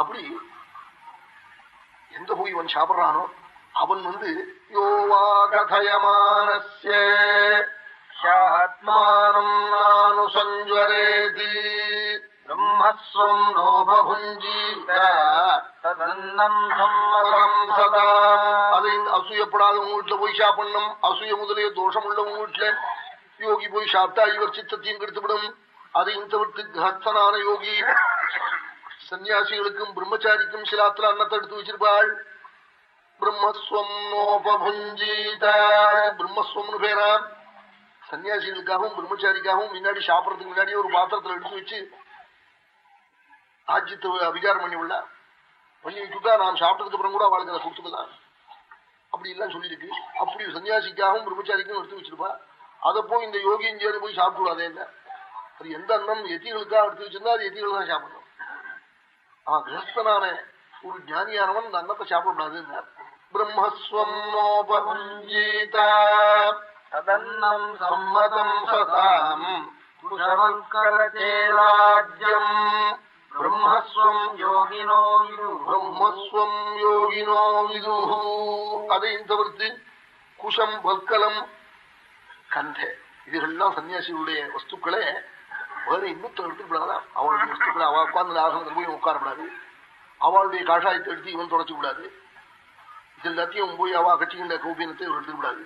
அப்படி எந்த போய் இவன் சாப்பிடுறானோ அவன் வந்து யோவா கதயமானஸ்ய ஆத்மானம் நானு சஞ்சுவரேதி பிரம்மஸ்வம் நோபுஞ்சீத சதா. அதை அசூயப்படாதவங்க வீட்டுல போய் சாப்பிடணும். அசூய முதலிய தோஷம் உள்ளவங்க வீட்டுல யோகி போய் சாப்பிட்டா இவர் சித்தத்தையும் கெடுத்துவிடும். அதை இந்த விட்டு கிரகஸ்தனான யோகி. சன்னியாசிகளுக்கும் பிரம்மச்சாரிக்கும் சிலாத்துல அன்னத்தை எடுத்து வச்சிருப்பாள். பிரம்மஸ்வம் நோபுஞ்சீத பிரம்மஸ்வம்னு பேரா சன்னியாசிகளுக்காகவும் பிரம்மச்சாரிக்காகவும் முன்னாடி சாப்பிடறதுக்கு முன்னாடி ஒரு பாத்திரத்துல எடுத்து வச்சு ஆஜ்யத்தை அபிகாரம் பண்ணி விடல பண்ணி வச்சுட்டா நான் சாப்பிட்டதுக்கு அப்புறம் கூட அவளுக்கு அதை கொடுத்துக்கலாம் அப்படி எல்லாம் சொல்லியிருக்கு. அப்படி சன்னியாசிக்காகவும் பிரம்மச்சாரிக்கும் எடுத்து வச்சிருப்பா. அதை போய் இந்த யோகி இந்தியாவில் போய் சாப்பிட்டுடாதே இல்லை அது எந்த அன்னம் எத்திகளுக்காக எடுத்து வச்சிருந்தா அது எத்திகள் தான் சாப்பிடணும். ஆஹ் கிரகஸ்தனான ஒரு ஞானியானவன் இந்த அன்னத்தை சாப்பிடக்கூடாது பிரம்மஸ்வம் ததன்னம் சம்மதம் சதாம். குஷவல்கரச்சேராஜ்யம் பிரம்மஸ்வம் யோகினோ பிரம்மஸ்வம் யோகினோ விது அதையும் தவிர்த்து குஷம் வல்கலம் கந்த. இதுகள்லாம் சன்னியாசிகளுடைய வஸ்துக்களே வேற இன்னத்தை எடுத்துக்கூடாதா அவளுடைய வஸ்துக்களை அவ உட்கார்ந்து ஆசனத்தில் போய் உட்காரப்படாது அவளுடைய காஷாயத்தை எடுத்து இவன் தொடச்சு விடாது. இது எல்லாத்தையும் போய் அவ கட்சிகின்ற கௌபீனத்தை இவர் எடுத்துக்கூடாது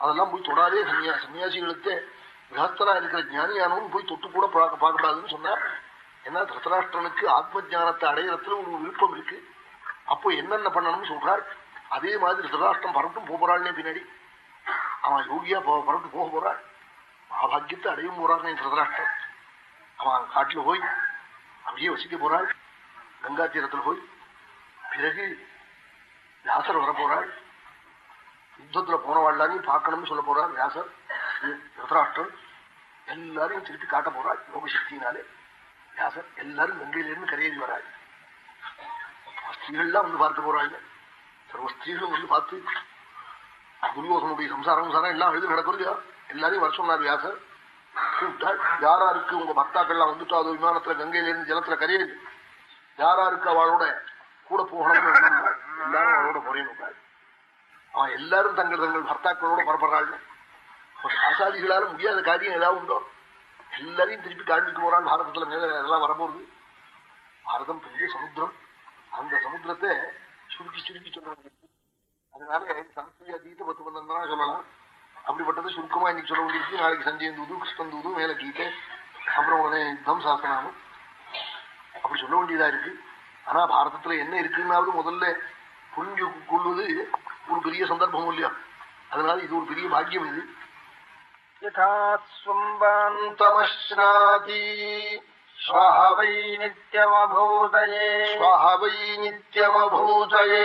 அதெல்லாம் போய் தொடாதே சன்னியா சன்னியாசிகளுக்கு கிரகஸ்தனா இருக்கிற ஞானியானவன் போய் தொட்டு கூட பார்க்க பார்க்கக்கூடாதுன்னு சொன்னார் ஏன்னா திருத்தராஷ்டிரனுக்கு ஆத்ம ஜானத்தை அடையிறதுல ஒரு விருப்பம் இருக்கு. அப்போ என்னென்ன பண்ணணும்னு சொல்றார். அதே மாதிரி திருத்தராஷ்டிரம் பரட்டும் போறாள்னே பின்னாடி. அவன் யோகியா பரட்டு போக போறாள் மகாபாகியத்தை அடையும் போறான்னு திருதராஷ்டிரம் அவன் காட்டுல போய் அப்படியே வசிக்க போறாள் கங்கா தீரத்துல போய் பிறகு வியாசர் வரப்போறாள் போறாள் யுத்தத்துல போனவாழ்லாரையும் பார்க்கணும்னு சொல்ல போறார் வியாசர் திருதராஷ்டிரம் எல்லாரையும் திருப்பி காட்ட போறாள் யோக சக்தியினாலே வியாசர் எல்லாரும் கங்கையிலிருந்து கரையேறி வராள் ஸ்திரீகள்லாம் வந்து பார்க்க போறாங்க சர்வ ஸ்திரீகளும் வந்து பார்த்து துரியோசனுடைய சம்சாரம் சம்சாரம் எல்லாம் எழுதி நடக்கிறது எல்லாரையும் வர சொன்னார் வியாசர் கூப்பிட்டாள் யாராருக்கு உங்க பக்தாக்கள்லாம் வந்துட்டோ அது விமானத்துல கங்கையிலிருந்து ஜலத்துல கரையுது யாராருக்கு அவளோட கூட போகணும்னு எல்லாரும் அவளோட குறையணும் அவன் எல்லாரும் தங்கள் தங்கள் பர்த்தாக்களோட புறப்படுறாள் ஆசாதிகளால முடியாத காரியம் ஏதாவது உண்டோ? எல்லாரையும் திருப்பி காண்பிக்கு போறாள் பாரதத்துல மேல அதெல்லாம் வரப்போகுது. பாரதம் பெரிய சமுத்திரம். அந்த சமுத்திரத்தை சுருக்கி சுருக்கி சொன்னாங்க அதனால சமஸ்கிருதி அதீத பத்து பன்னெண்டு சொல்லலாம். அப்படிப்பட்டது சுருக்கமா இன்னைக்கு சொல்ல வேண்டியிருக்கு. நாளைக்கு சஞ்சயன் தூது கிருஷ்ணன் தூது மேல கீதை அப்புறம் உடனே யுத்தம் சாசனாமும் அப்படி சொல்ல வேண்டியதா இருக்கு. ஆனா பாரதத்துல என்ன இருக்குன்னாவது முதல்ல புரிஞ்சு கொள்வது ஒரு பெரிய சந்தர்ப்பம் இல்லையா? அதனால இது ஒரு பெரிய பாக்கியம் இது. யதா ஸ்வம்பான் தமஸ்னாதி ஸ்வஹ வை நித்யமபூதயே. ஸ்வஹவை நித்யமபூதயே.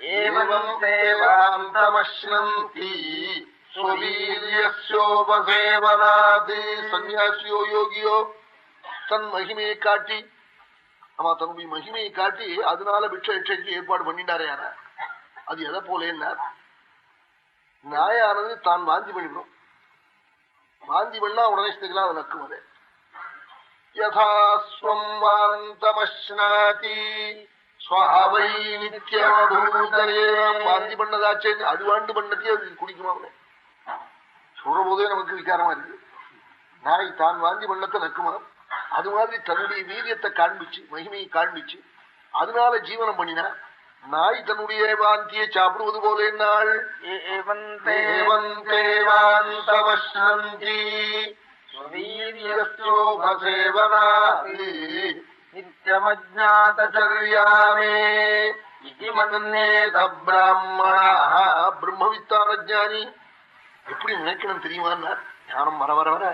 ஏவம் தேவாந்தமஸ்னந்தி ஸ்வவீரியஸ்யோபசேவனாத் சன்னியாசியோ யோகியோ தன் மகிமையை காட்டி ஆமா தன்னுடைய மகிமையை காட்டி அதனால பிட்ச இட்சைக்கு ஏற்பாடு பண்ணிட்டாரே யாரா அது எதை போல என்ன நாயானது தான் வாந்தி பண்ணிவிடும். வாந்தி பண்ணா உடனே ஸ்திரிக்கலாம் அது நக்கும் அது யதாஸ்வம் வாந்தமஸ்னாதி ஸ்வஹவை நித்யமபூதயே வாந்தி பண்ணதாச்சே அது வாண்டு பண்ணத்தையே அது குடிக்குமா அவனே. சொல்ற போதே நமக்கு விகாரமா இருக்கு. நாய் தான் வாந்தி பண்ணத்தை நக்குமா அது மாதிரி தன்னுடைய வீரியத்தை காண்பிச்சு மகிமையை காண்பிச்சு அதனால ஜீவனம் பண்ணினா நாய் தன்னுடைய வாந்தியை சாப்பிடுவது போல ஸ்வவீரியஸ்யோபசேவனாதி நித்யமஜாதச்சர்யாமே பிரம்மவித்தான ஜானி எப்படி நினைக்கணும் தெரியுமா ஞானம் வர வர வர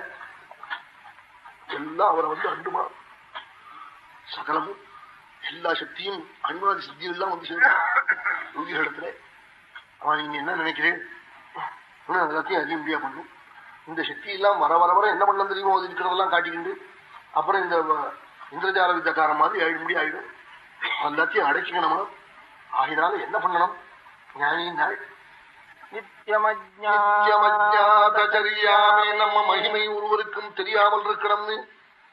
எல்லாம் அவரை வந்து அண்டுமா சகலமும் எல்லா சக்தியும் அனுமாதி சித்தியும் எல்லாம் வந்து சேரும். யோகிகளிடத்துல அவன் நீங்க என்ன நினைக்கிறேன் எல்லாத்தையும் அறிய முடியா பண்ணும் இந்த சக்தி எல்லாம் வர வர வர என்ன பண்ணலாம் தெரியுமோ? அது இருக்கிறதெல்லாம் காட்டிக்கிண்டு அப்புறம் இந்த இந்திரஜால வித்தக்காரன் மாதிரி ஆயிட முடியும் ஆயிடும் எல்லாத்தையும் அடைச்சிக்கணுமா ஆகினால என்ன பண்ணணும்? ஞானினாள் நித்தியமஜாதச்சரியாமே நம்ம மகிமை ஒருவருக்கும் தெரியாமல் இருக்கணும்னு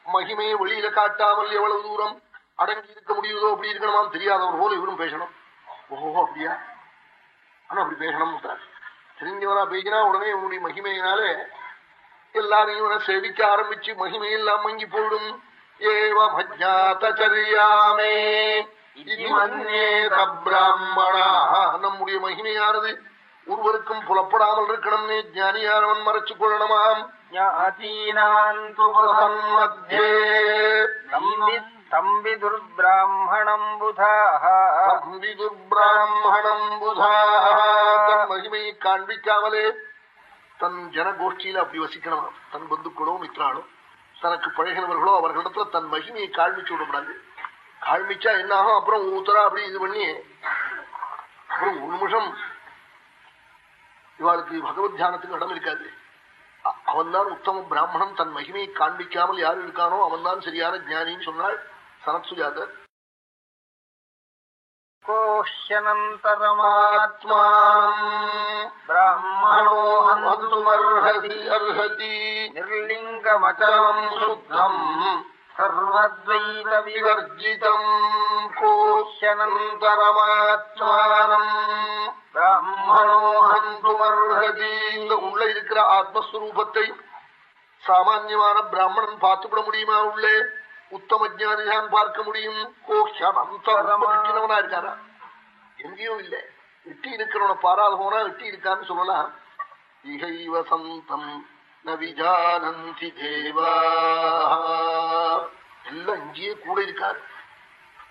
மகிமையை வெளியில காட்டாமல் எவ்வளவு தூரம் அடங்கி இருக்க முடியுதோ அப்படி இருக்கணுமான்னு தெரியாதவர் போல இவரும் பேசணும். ஓஹோ அப்படியா? ஆனா அப்படி பேசணும் தெரிஞ்சவனா பேசினா உடனே இவனுடைய மகிமையினாலே எல்லாரையும் இவனை சேவிக்க ஆரம்பிச்சு மகிமையெல்லாம் மங்கி அஜாத்தரியாமே பிராமணா நம்முடைய மகிமையானது ஒருவருக்கும் புலப்படாமல் இருக்கணும்னே ஞானியானவன் மறைச்சு கொள்ளணுமாம். தம்பி துர்பிராமணம் புதாக துர்பிராமணம் தன் மகிமையை காண்பிக்காமலே தன் ஜனகோஷ்டியில அப்படி வசிக்கணுமா. தன் பந்துக்களோ மித்ராளோ தனக்கு பழகினவர்களோ அவர்களிடத்துல தன் மகிமையை காண்பிச்சு விடக்கூடாது. காண்பிச்சா என்ன ஆகும்? அப்புறம் ஊத்தரா அப்படி இது பண்ணி அப்புறம் ஒரு நிமிஷம் இவாளுக்கு பகவத் தியானத்துக்கு இடம் இருக்காது. அவன் தான் உத்தம பிராமணன். தன் மகிமையை காண்பிக்காமல் யார் இருக்கானோ அவன் தான் சரியான ஜானின்னு சொன்னாள் சனத் சுஜாதர். கோஷ்யனந்தரமாத்மானம் சர்வத்வைதவிவர்ஜிதம் கோஷனந்தரமாத்மானம் பிராமணோஹந்துமர்ஹதி இந்த உள்ள இருக்கிற ஆத்மஸ்வரூபத்தை சாமான்யமான பிராமணன் பார்த்துவிட முடியுமா உள்ளே? உத்தம ஜானிதான் பார்க்க முடியும். கோஷனந்தரமானவனா இருக்காரா எங்கேயும் இல்லை. எட்டி இருக்கிறவனை பாராளுமோனா எட்டி இருக்கான்னு சொல்லலாம். இகைவசந்தம் சந்தம் நவிஜானந்தி தேவா எல்லாம் இங்கேயே கூட இருக்கார்.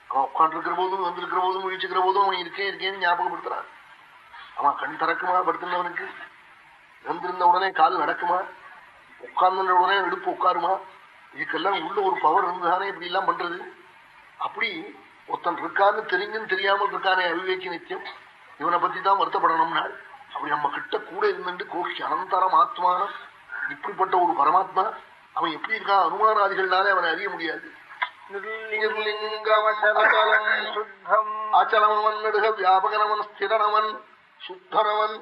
அவன் உட்காந்துருக்கிற போதும் வந்திருக்கிற போதும் விழிச்சுக்கிற போதும் அவன் இருக்கேன் இருக்கேன்னு ஞாபகப்படுத்துறான். அவன் கண் திறக்குமா படுத்திருந்தவனுக்கு? வந்திருந்த உடனே கால் நடக்குமா? உட்கார்ந்த உடனே எடுப்பு உட்காருமா? இதுக்கெல்லாம் உள்ள ஒரு பவர் இருந்துதானே இப்படி எல்லாம் பண்றது? அப்படி ஒருத்தன் இருக்கான்னு தெரிஞ்சுன்னு தெரியாமல் இருக்கானே அவிவேக்கி நித்தியம் இவனை பத்தி தான் வருத்தப்படணும்னா அப்படி நம்ம கிட்ட கூட இருந்துட்டு கோஷி அனந்தரம் ஆத்மானம். இப்படிப்பட்ட ஒரு பரமாத்மா அவன் எப்படி இருக்கான் அனுமானாதிகள்னாலே அவனை அறிய முடியாது. அச்சலமன்டுக வியாபகனவன் ஸ்திரனவன் சுத்தனவன்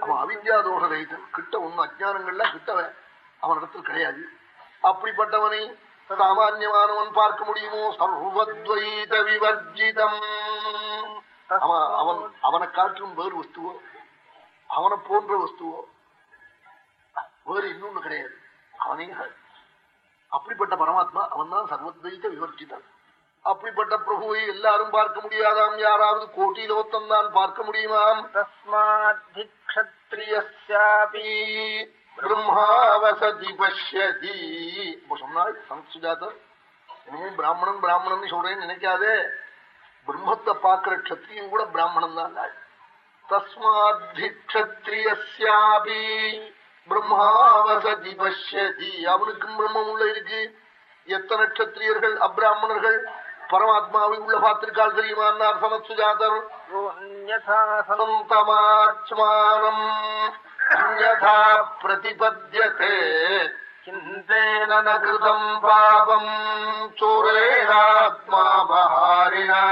அவன் அவித்யாதோஷ ரகிதன் கிட்ட ஒன்னு அஜானங்கள்ல கிட்டவன். அவனிடத்தில் கிடையாது. அப்படிப்பட்டவனை சாமான்யமானவன் பார்க்க முடியுமோ? சர்வத்வைத விவர்ஜிதம். அவன் அவனை காற்றும் வேறு வஸ்துவோ? அவனை போன்ற வஸ்துவோ? வேற இன்னொன்னு கிடையாது அவனே அப்படிப்பட்ட பரமாத்மா அவன் தான் சர்வத்வைத்த விமர்சித்தான் அப்படிப்பட்ட பிரபுவை எல்லாரும் பார்க்க முடியாதாம் யாராவது கோட்டிலோத்தம் தான் பார்க்க முடியுமாம் தஸ்மாதிக்ஷத்ரியி பிரம்மாவசதி பஷ்யதி இப்ப சொன்னால் சம்ஸ்கிருதாத்தர் இனிமேல் பிராமணன் பிராமணன் சொல்றேன்னு நினைக்காதே பிரம்மத்தை பார்க்கிற கத்திரியும் கூட பிராமணன் தான் தஸ்மாதிக்ஷத்ரியி பிரம்மாவசதி பஷ்யதி. அவனுக்கும் பிரம்மம் உள்ள இருக்கு. எத்தனை கத்திரியர்கள் அப்ராமணர்கள் பரமாத்மாவை உள்ள பார்த்திருக்காள் தெரியுமான்னார் சமத்துஜாதர்? சந்தமாத்மானம் பாபம். சோரேராத்மா பஹாரிணா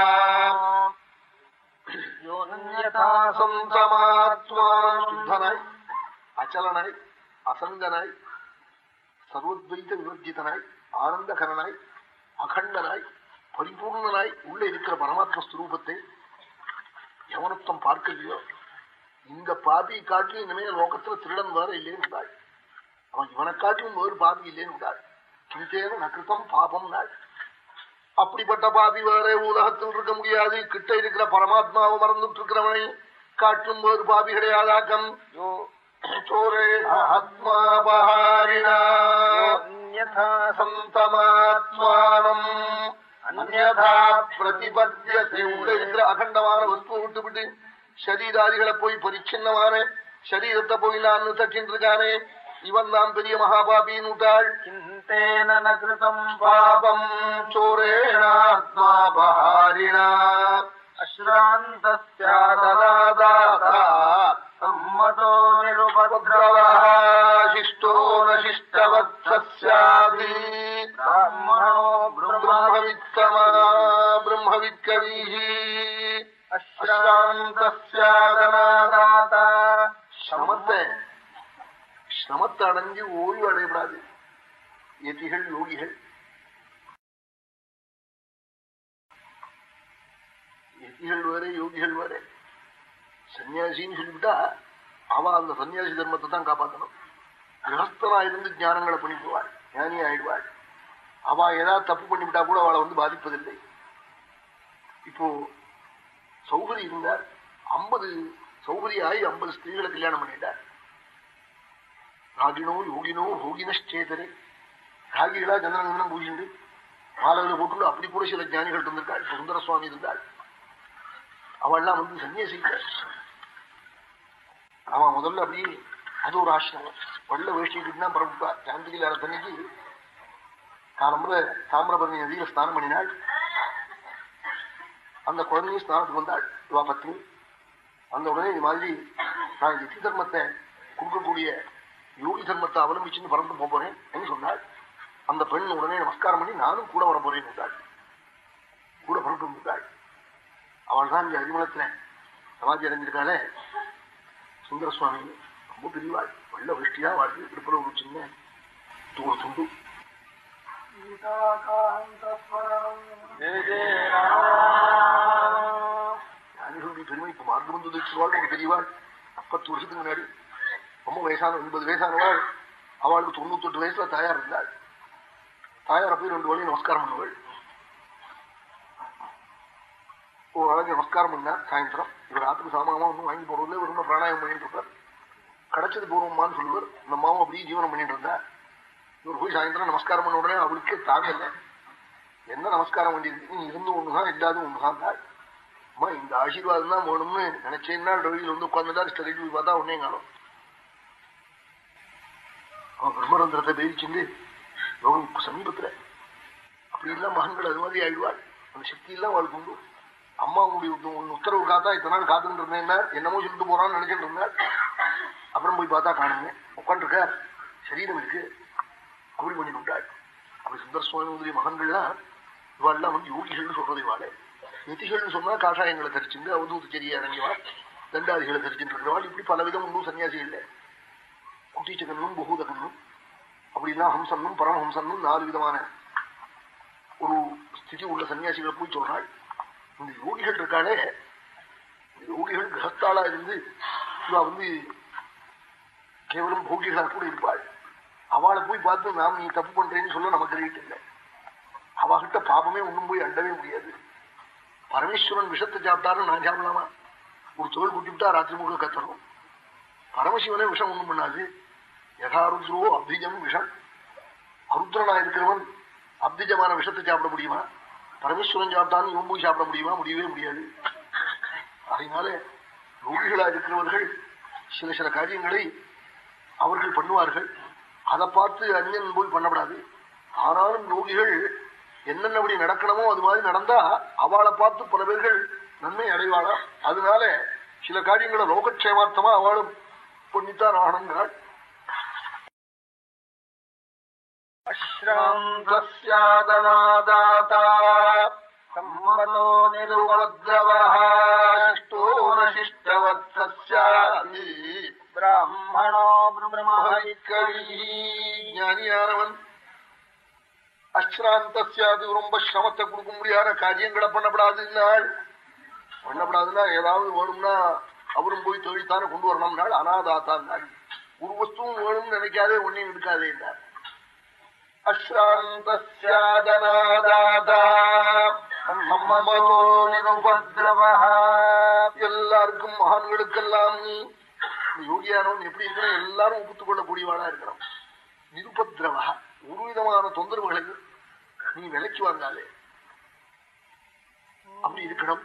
சந்தமாத்மான அச்சலனாய் அசங்கனாய் சர்வத்வைத விவர்ஜிதனாய் ஆனந்தகரனாய் அகண்டனாய் பரிபூர்ணனாய் உள்ள இருக்கிற பரமாத்ம ஸ்வரூபத்தை எவனத்தம் பார்க்கலையோ? இந்த பாபி காட்டிலும் இனிமே லோகத்துல திருடன் வேற இல்லைன்னு விடாள் அவன் இவனை காட்டிலும் வேறு பாபி இல்லைன்னு விடாள் நகிருத்தம் பாபம் நாள் அப்படிப்பட்ட பாபி வேற உலகத்தில் இருக்க முடியாது. கிட்ட இருக்கிற பரமாத்மாவை மறந்துட்டு இருக்கிறவனை காட்டும் வேறு பாபி கிடையாதாக்கம்? സന്തമാത്മാനം. അന്യഥാ പ്രതിപദ്ധ്യത്തെ ഉള്ള ഇത്ര അഖണ്ഡമാണ് വസ്തു വിട്ടുവിട്ട് ശരീരാദികളെ പോയി പരിച്ഛിന്നമാണ്. ശരീരത്തെ പോയി ഞാൻ തട്ടിട്ടിരിക്കാനേ ഇവൻ നാം പെരിയ മഹാപാപി നൂറ്റാൾ. പാപം ചോരേണാത്മാപഹാരിണ. അശ്രാന്തോ மகாபாபின்னு விட்டாள் चिन्तेन न कृतम् பாபம் சோரேணாத்மாபஹாரிணா अश्रान्तस्यादनादाता सम्मतो निरुपद्रवः शिष्टो न शिष्टवत्सस्यादि ब्राह्मणो ब्रह्म ब्रह्मवित्तमा ब्रह्मवित्कवीः अश्रान्तस्यादनादाता சிரமத்தை சிரமத்தை அடைஞ்சு ஓய்வு அடையப்படாது எதிகள் யோகிகள் யதிகள் வேற யோகிகள் வேற சன்னியாசின்னு சொல்லிவிட்டா அவ அந்த சன்னியாசி தர்மத்தை தான் காப்பாற்றணும் கிரகஸ்தனா இருந்து ஞானங்களை பண்ணிவிடுவாள் ஞானி ஆயிடுவாள். அவ ஏதாவது தப்பு பண்ணிவிட்டா கூட அவளை வந்து பாதிப்பதில்லை. இப்போ சௌகரி இருந்தார். ஐம்பது சௌகரி ஆகி ஐம்பது ஸ்திரீகளை கல்யாணம் பண்ணிட்டார். ராகினோ யோகினோ ஹோகினேதரே ராகிகளா சந்திரன் பூஜிண்டு மாலவில் போட்டு அப்படி கூட சில ஞானிகள் இருந்திருக்காள் சுந்தர சுவாமி இருந்தாள். அவள்லாம் வந்து சன்னியசிக்கிறாள் அவன் முதல்ல அப்படி அது ஒரு ஆசிரமம் வெள்ள வேஷ்டிட்டு தான் பரப்புட்டா சாந்திரியில் அரசனைக்கு தாமிரபரணி நதியில ஸ்நானம் பண்ணினாள். அந்த குழந்தையும் ஸ்நானத்துக்கு வந்தாள். இவா அந்த உடனே இது மாதிரி நான் யுத்தி தர்மத்தை கொடுக்கக்கூடிய யோகி தர்மத்தை அவலம்பிச்சுன்னு பறந்து போறேன் என்று சொன்னாள். அந்த பெண் உடனே நமஸ்காரம் பண்ணி நானும் கூட வர போறேன் என்றாள். கூட பறந்து வந்தாள். அவள் தான் இந்த அறிமுகத்துல சமாதி அடைஞ்சிருக்காளே. சுந்தர சுவாமி ரொம்ப பெரியவாள் வெள்ள விஷ்டியா வாழ்க்கை திருப்பல ஒரு சின்ன தூள் துண்டு. ஜெய ஞானிகளுடைய பெருமை இப்ப மார்க்கம் வந்து வச்சிருவாள் ஒரு பெரியவாள். அப்பத்து வருஷத்துக்கு முன்னாடி ரொம்ப வயசான எண்பது வயசானவாள். அவளுக்கு தொண்ணூத்தெட்டு வயசுல தாயார் இருந்தாள். தாயார போய் ரெண்டு வழி நமஸ்காரம் பண்ணுவாள். ஒரு அழகு நமஸ்காரம் பண்ணா சாயந்தரம். இவர் ஆத்துக்கு சாமாமா ஒன்றும் வாங்கி போடுறதுல இவர் ரொம்ப பிராணாயம் பண்ணிட்டு இருப்பார். கிடைச்சது பூர்வமான்னு சொல்லுவார். இந்த மாவும் அப்படியே ஜீவனம் பண்ணிட்டு இருந்தா இவர் போய் சாயந்தரம் நமஸ்காரம் பண்ண உடனே அவளுக்கே தாங்கல என்ன நமஸ்காரம் பண்ணிருக்கு நீ இருந்து ஒண்ணுதான் இல்லாத ஒண்ணுதான் தாய் அம்மா இந்த ஆசீர்வாதம் தான் வேணும்னு நினைச்சேன்னா ரவியில் வந்து உட்கார்ந்துட்டா ஸ்டடிட்டு போய் பார்த்தா உடனே காணும். அவன் பிரம்மரந்திரத்தை பேரிச்சுண்டு யோகம் சமீபத்துல. அப்படி எல்லாம் மகன்கள் அது மாதிரி ஆயிடுவாள். அந்த சக்தி எல்லாம் அவளுக்கு உண்டு. அம்மா உங்களுடைய உத்தரவு காத்தா இத்தனை நாள் காத்துட்டு இருந்தேன் என்னமோ சொல்லிட்டு போறான்னு நினைச்சிட்டு இருந்தேன். அப்புறம் போய் பார்த்தா காணுங்க. உட்காந்துருக்கார் சரீரம் இருக்கு அப்படி பண்ணி விட்டாள் அப்படி சுந்தர சுவாமி முதலிய மகன்கள்லாம் இவாள்லாம் வந்து யோகிகள்னு சொல்றது இவாளே. நிதிகள்னு சொன்னா காஷாயங்களை தரிச்சுண்டு அவதூத்து செடியை இறங்கிவாள் தண்டாதிகளை தரிச்சுட்டு இருக்கிறவாள் இப்படி பலவிதம் ஒன்றும் சன்னியாசி இல்லை. குட்டிச்சகன்னும் பகூதகன்னும் அப்படின்னா ஹம்சன்னும் பரமஹம்சன்னும் நாலு விதமான ஒரு ஸ்திதி உள்ள சன்னியாசிகளை போய் சொல்றாள். இந்த யோகிகள் இருக்காளே இந்த யோகிகள் கிரகஸ்தாளா இருந்து இவா வந்து கேவலம் போகிகளா கூட இருப்பாள். அவளை போய் பார்த்து நாம் நீ தப்பு பண்றேன்னு சொல்ல நமக்கு ரீட் இல்லை அவகிட்ட பாபமே ஒண்ணும் போய் அண்டவே முடியாது. பரமேஸ்வரன் விஷத்தை சாப்பிட்டாரு நான் சாப்பிடலாமா? ஒரு தோல் குட்டிவிட்டா ராத்திரி முழுக்க கத்தணும். பரமசிவனே விஷம் ஒண்ணும் பண்ணாது. யதாருத்ரோ அப்திஜம் விஷம். அருத்ரனா இருக்கிறவன் அப்திஜமான விஷத்தை சாப்பிட முடியுமா? பரமேஸ்வரன் சாப்பிட்டாலும் இவன் போய் சாப்பிட முடியுமா? முடியவே முடியாது. அதனால ரோகிகளா இருக்கிறவர்கள் சில சில காரியங்களை அவர்கள் பண்ணுவார்கள். அதை பார்த்து அந்நியன் போய் பண்ணப்படாது. ஆனாலும் என்னென்ன என்னென்னபடி நடக்கணுமோ அது மாதிரி நடந்தா அவளை பார்த்து பல பேர்கள் நன்மை அடைவாளா? அதனால சில காரியங்களை லோகக்ஷேமார்த்தமா அவளும் பண்ணித்தான் ஆகணுங்கிறாள் அஸ்ராந்தஸ்யாதனாதாதா சம்மதோ நிருபத்ரவः शिष्टो न शिष्टवत्सस्याति ब्राह्मणो ब्रह्मविकवी ஞானியானவன் அஸ்ராந்தஸ்யாது ரொம்ப சிரமத்தை கொடுக்க முடியாத காரியங்களை பண்ணப்படாதுன்னாள் பண்ணப்படாதுன்னா ஏதாவது வேணும்னா அவரும் போய் தொழில்தானே கொண்டு வரணும்னாள் அனாதாத்தான் ஒரு வஸ்துவும் வேணும்னு நினைக்காதே ஒன்னையும் எடுக்காதே என்றார் அஸ்ராந்தஸ்யாதனாதாதா சம்மதோ நிருபத்ரவः எல்லாருக்கும் மகான்களுக்கெல்லாம் நீ யோகியானவன் எப்படி இருக்கணும் எல்லாரும் ஒப்புத்துக் கொள்ளக்கூடியவாளா இருக்கணும் நிருபத்ரவா ஒரு விதமான தொந்தரவுகளை நீ விலைக்கு வாங்காலே அப்படி இருக்கணும்.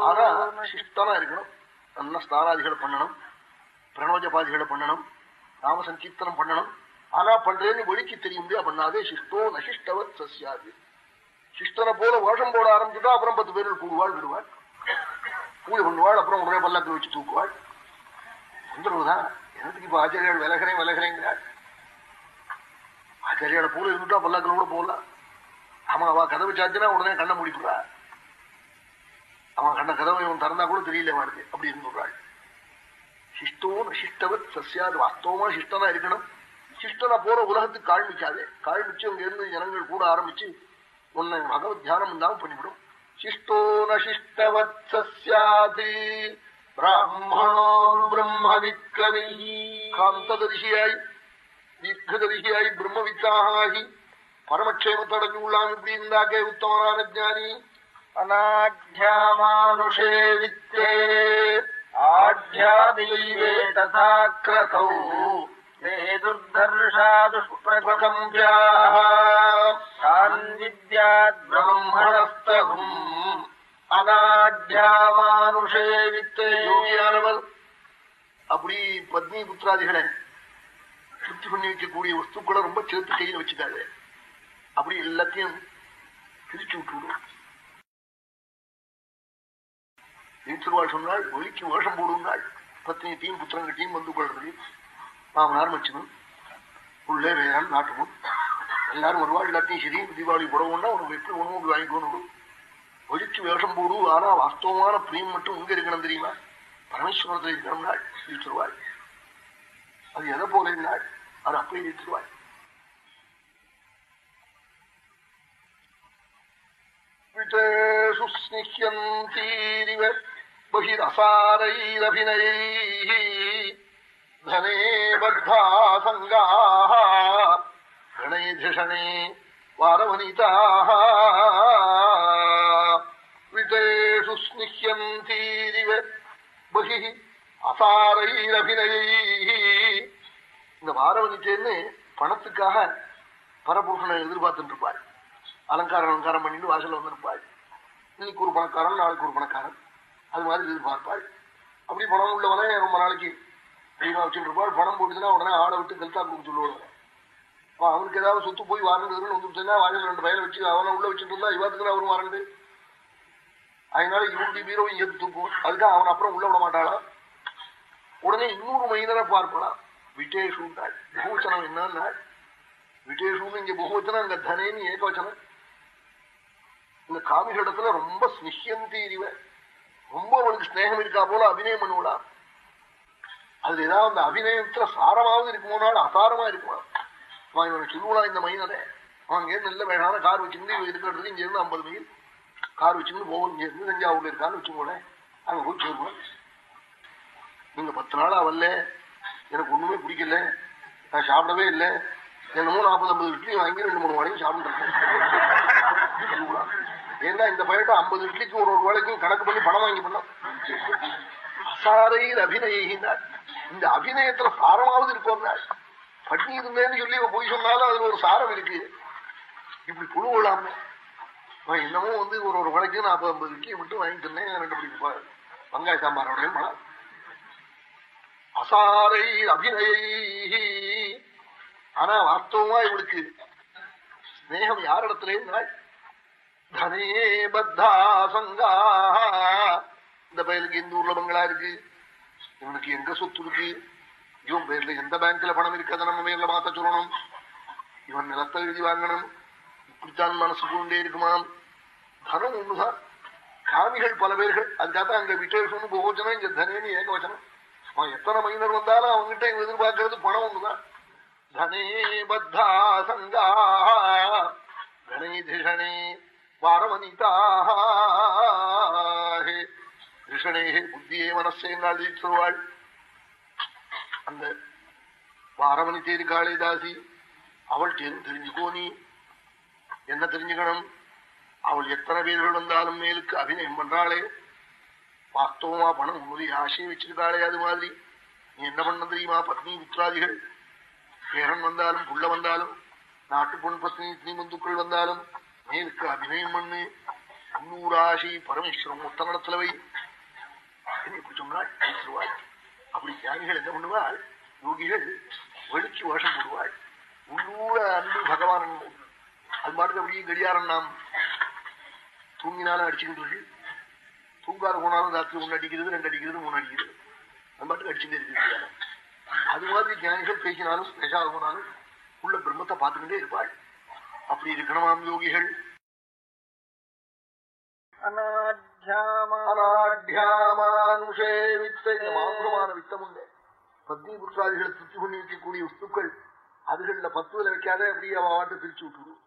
ஆனா சிஸ்டமா இருக்கணும். நல்ல ஸ்நானாதிகளை பண்ணணும். பிரணோஜபாதிகளை பண்ணணும். ராமசங்கீர்த்தனம் பண்ணணும். ஆனா பண்றேன்னு வெளிக்கு தெரியுது முடியா பண்ணாதே சிஷ்டோ நசிஷ்டவத் சசியாது சிஷ்டனை போல வருஷம் போட ஆரம்பிச்சுட்டா அப்புறம் பத்து பேர்கள் கூடுவாள் விடுவாள். பூஜை பண்ணுவாள் அப்புறம் உடனே பல்லாக்கு வச்சு தூக்குவாள். வந்துடுவதுதான் எனக்கு இப்ப ஆச்சாரியால் விலகிறேன் விலகிறேங்கிறாள் ஆச்சாரியால போல இருந்துட்டா பல்லாக்கில் கூட போகலாம். அவன் அவ கதவை சாத்தினா உடனே கண்ணை முடிப்புறா அவன் கண்ண கதவை இவன் திறந்தா கூட தெரியல அவனுக்கு. அப்படி இருந்துடுறாள் சிஷ்டோ நசிஷ்டவத் சசியாது வாஸ்தவமா சிஷ்டனா இருக்கணும். சிஷ்டனை போற உலகத்துக்கு காழ்மிக்காதே காழ்மிச்சு அங்க இருந்து ஜனங்கள் கூட ஆரம்பிச்சு உன்னை பகவத் தியானம் இல்லாம பண்ணிவிடும். சிஷ்டோ நசிஷ்டவத்சாதி பிராமணோ பிரம்ம விக்ரமி காந்ததரிசியாய் தீர்க்கதரிசியாய் பிரம்மவித்தாகி பரமக்ஷேமத்தடைஞ்சுள்ளான் இப்படி இருந்தாக்கே உத்தமரான ஜானி அநாத்தியமானுஷே வித்தே ஆத்தியாதிவே ததா பிரம்மணஸ்தகும் அநாட்யாமானுஷே வித்தே யோகியானவர் அப்படி பத்னி புத்திராதிகளை சுத்தி பண்ணி வைக்கக்கூடிய வஸ்துக்களை ரொம்ப சேர்த்து கையில் வச்சுக்காது அப்படி எல்லாத்தையும் பிரிச்சு விட்டுவிடும் நீச்சல்வாள் சொன்னால் ஒலிக்கு வேஷம் போடுவாள் பத்னி டீம் புத்திரங்க டீம் வந்து கொள்றது மாமனார் மச்சினும் உள்ளே வேறான் நாட்டுக்கும் எல்லாரும் வருவா எல்லாத்தையும் சரி தீபாவளி உறவுன்னா உனக்கு எப்படி உணவு இப்படி வாங்கிக்கணும் ஒழிச்சு வேஷம் போடு ஆனா வாஸ்தவமான பிரியம் மட்டும் எங்க இருக்கணும் தெரியுமா? பரமேஸ்வரத்தில் இருக்கணும் நாள் சொல்வாள் அது எதை போல நாள் அது அப்படியே இருக்கிறாள் சுஸ்னிஹ்யந்தீரிவர் பகிரசாரைரபினை धने बद्धा सङ्गाः गणैधिषणे वारवनिताः वितेषु स्निह्यन्तीरिव बहिः அசாரைரபினையை இந்த வாரவனிச்சேன்னு பணத்துக்காக பரபுருஷனை எதிர்பார்த்துட்டு இருப்பாள் அலங்காரம் அலங்காரம் பண்ணிட்டு வாசல் வந்திருப்பாள் இன்னைக்கு ஒரு பணக்காரன் நாளைக்கு ஒரு பணக்காரன் அது மாதிரி எதிர்பார்ப்பாள் அப்படி பணம் உள்ளவனே ரொம்ப நாளைக்கு அதிகமாக வச்சுட்டு இருப்பாள் பணம் போட்டுச்சுன்னா உடனே ஆளை விட்டு கல்தா கொடுக்க சொல்லுவாங்க. அவனுக்கு ஏதாவது சொத்து போய் வாரண்டுன்னு வந்துட்டுன்னா வாயில் ரெண்டு பயில வச்சு அவனை உள்ள வச்சுட்டு இருந்தா இவாத்துக்கு அவரும் வாரண்டு அதனால இவருடைய பீரவும் ஏத்து தூக்கும் அதுக்காக அவன் அப்புறம் உள்ள விட மாட்டாளா? உடனே இன்னொரு மைனரை பார்ப்பலாம் விட்டேஷுண்டாள் பகுவச்சனம் என்னன்னா விட்டேஷுன்னு இங்க பகுவச்சனம் இங்க தனேன்னு ஏகவச்சனம் இந்த காமிகளிடத்துல ரொம்ப ஸ்னிஹ்யந்தீரிவ ரொம்ப அவனுக்கு ஸ்நேகம் இருக்கா போல அபிநயம் பண்ணுவடா அதுல ஏதாவது அந்த அபிநயத்துல சாரமாவது இருக்குமோனாலும் அசாரமா இருக்குமா? அவன் இவனை சொல்லுவா இந்த மைனரே அவன் இங்கே நல்ல வேணான கார் வச்சுருந்து இவன் இருக்கிறது இங்க இருந்து ஐம்பது மைல் கார் வச்சுருந்து போகும் இங்க இருந்து தஞ்சாவூர்ல இருக்கான்னு வச்சுக்கோங்களேன். அங்க போய் சேருவான் நீங்க பத்து நாளா வரல. எனக்கு ஒண்ணுமே பிடிக்கல. நான் சாப்பிடவே இல்லை. என்னமோ நாற்பது ஐம்பது இட்லி வாங்கி ரெண்டு மூணு வரையும் சாப்பிட்டுருக்கேன். ஏன்னா இந்த பையட்ட ஐம்பது இட்லிக்கு ஒரு ஒரு வேலைக்கும் கணக்கு பண்ணி பணம் வாங்கி பண்ணோம். அசாரையில் அபிநயினார். இந்த அபிநயத்துல சாரமாவது இருப்பாள் பட்னி இருந்தேன்னு சொல்லி போய் சொன்னாலும் அதுல ஒரு சாரம் இருக்கு. இப்படி குழு விழாம இன்னமும் வந்து ஒரு ஒரு வடைக்கு நாற்பது ஐம்பது இட்லி மட்டும் வாங்கி தந்தேன் ரெண்டு பிடி வெங்காய சாம்பாரோடையும் மழை அசாரை அபிநயை ஆனா வாஸ்தவமா இவளுக்கு ஸ்னேகம் யாரிடத்துல தனே பத்தா சங்கா. இந்த பயலுக்கு இந்த ஊர்ல பங்களா இருக்கு. இவனுக்கு எங்க சொத்து இருக்கு? இவன் பேர்ல எந்த பேங்க்ல பணம் இருக்கு நம்ம மேல மாத்த சொல்லணும். இவன் நிலத்தை எழுதி வாங்கணும். இப்படித்தான் மனசு கொண்டே இருக்குமாம். தனம் ஒண்ணுதான் காமிகள் பல பேர்கள் அதுக்காக அங்க விட்டேஷன் போகச்சனம் இங்க தனேன்னு ஏக வச்சனம் அவன் எத்தனை மைனர் வந்தாலும் அவங்ககிட்ட இவன் எதிர்பார்க்கறது பணம் ஒண்ணுதான் தனே பத்தா சங்கா கணேதிஷணே வாரவனிதாக கிருஷ்ணே புத்தியே மனசே சொல்வாள் அந்த வாரவனி தேரு காளிதாசி எதுவும் தெரிஞ்சுக்கோ நீ. என்ன தெரிஞ்சுக்கணும்? அவள் எத்தனை பேர்கள் வந்தாலும் மேலுக்கு அபிநயம் பண்றாளே. வாஸ்தவமா பணம் உன்னுடைய ஆசையை வச்சிருக்காளே அது மாதிரி. நீ என்ன பண்ண தெரியுமா பத்னி புத்திராதிகள்? பேரன் வந்தாலும் புள்ள வந்தாலும் நாட்டு பொன் பத்னி பந்துக்கள் வந்தாலும் மேலுக்கு அபிநயம் பண்ணு. உள்ளூராசி பரமேஸ்வரம் முத்தனடத்துல வை. இப்படி அப்படி ஞானிகள் என்ன பண்ணுவாள்? யோகிகள் வெளிச்சு வேஷம் போடுவாள். உள்ளூர அன்பு பகவான் அது மாட்டுக்கு அப்படியே கடியாரம் நாம் தூங்கினாலும் அடிச்சுக்கிட்டு இருக்கு. தூங்காத போனாலும் ராத்திரி ஒன்று அடிக்கிறது ரெண்டு அடிக்கிறது மூணு அடிக்கிறது. அது மாட்டுக்கு அடிச்சுட்டு இருக்கு அது மாதிரி ஞானிகள் பேசினாலும் பேசாத போனாலும் உள்ள பிரம்மத்தை பார்த்துக்கிட்டே இருப்பாள். அப்படி இருக்கணுமாம் யோகிகள். அநாத் வித்த இந்த மாசுரமான வித்தம் உண்டு பத்னி புத்திராதிகளை திருப்தி பண்ணி வைக்கக்கூடிய வஸ்துக்கள் அதுகள்ல பத்துவல வைக்காத அப்படியே அவ வாட்டு பிரிச்சு விட்டுடும்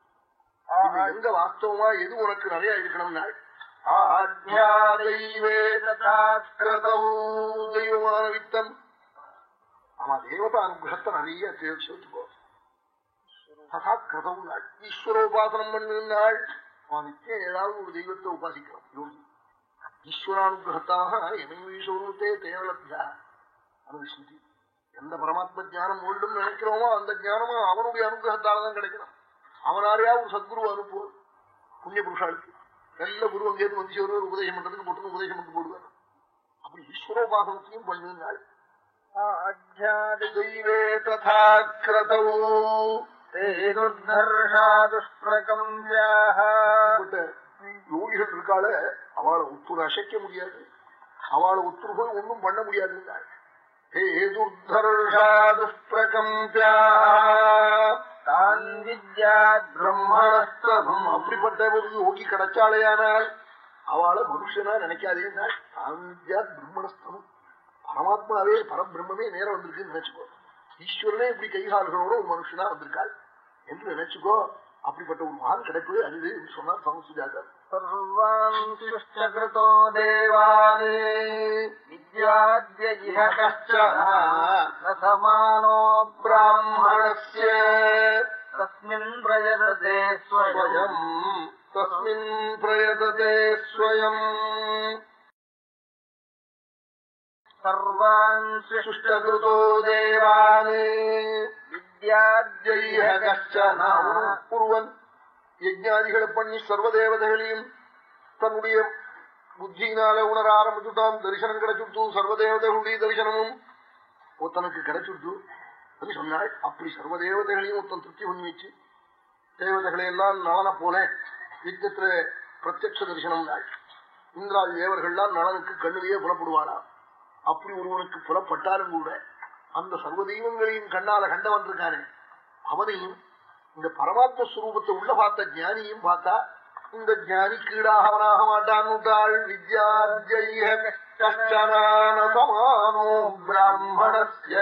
இது எங்க வாஸ்தவமா எது உனக்கு நிறைய இருக்கணும்னா ஆத்யாதைவே ததாக்கிரதௌ தெய்வமான வித்தம் ஆமா தேவதா அனுகிரகத்தை நிறைய சேர்த்துக்கோ ததாக்கிரதம் நாள் ஈஸ்வரோபாசனம் பண்ணிருந்தாள் அவன் நிச்சயம் ஏதாவது ஒரு தெய்வத்தை உபாசிக்கிறான் யோகி ஈஸ்வரானுகிரகத்தாக எமேவீஸ்வரத்தே தேவலப்யா அனுவிஷ்ணுதி எந்த பரமாத்ம ஜானம் வேண்டும் நினைக்கிறோமோ அந்த ஜானமா அவனுடைய அனுகிரகத்தால தான் கிடைக்கணும் அவனாரையா ஒரு சத்குரு அனுப்புவான். புண்ணிய புருஷாளுக்கு. நல்ல குரு அங்கேருந்து வந்து சேருவார் உபதேசம் பண்றதுக்கு போட்டு உபதேசம் பண்ணி போடுவார். அப்படி ஈஸ்வரோபாசனத்தையும் பண்ணிருந்தாள் அத்தியாதிவே யோகிகள் இருக்காள அவளை ஒத்துரு அசைக்க முடியாது. அவளை ஒத்துரு போய் ஒன்றும் பண்ண முடியாது அப்படிப்பட்ட ஒரு யோகி கிடைச்சாலேயானால் அவளை மனுஷனா நினைக்காதே தான் பிரம்மணஸ்தமம் பரமாத்மாவே பரபிரம்மே நேரம் வந்திருக்குன்னு நினைச்சுக்கோ. ஈஸ்வரனே இப்படி கைகால்களோட ஒரு மனுஷனா வந்திருக்காள். என்று நினைச்சுக்கோ. அப்படிப்பட்ட ஒரு மகான் கிடைப்பது அரிது என்று சொன்னார் சமசுஜாதர் सर्वान् सृष्टकृतो देवान् विद्याद्य इह कश्चन न समानो பிராமணஸ்ய तस्मिन् प्रयतते स्वयम् ஸ்வயம் தஸ்மின் பிரயததே ஸ்வயம் सर्वान् சுஷ்டகிருதோ தேவான் குருவன் யஜ்ஞாதிகளை பண்ணி சர்வதேவதைகளையும் தன்னுடைய புத்தியினால உணர ஆரம்பிச்சுட்டான். தரிசனம் கிடைச்சுடுத்து சர்வதேவதைகளுடைய தரிசனமும் ஒத்தனுக்கு கிடைச்சுடுத்து. சொன்னாள் அப்படி சர்வதேவதைகளையும் ஒருத்தன் திருப்தி பண்ணி வச்சு தேவதைகளை எல்லாம் நலனை போல யுத்தத்துல பிரத்யட்ச தரிசனம் நாள். இந்திராதி தேவர்கள்லாம் நலனுக்கு கண்ணிலேயே புலப்படுவாராம் அப்படி ஒருவனுக்கு புலப்பட்டாலும் கூட அந்த சர்வ தெய்வங்களையும் கண்ணால கண்டவன் இருக்கானே அவனையும் இந்த பரமாத்ம ஸ்வரூபத்தை உள்ள பார்த்த ஜானியும் பார்த்தா இந்த ஜானி கீழாக அவனாக மாட்டான் வித்யாஜய கஷ்டனான சமானோ பிராமணஸ்ய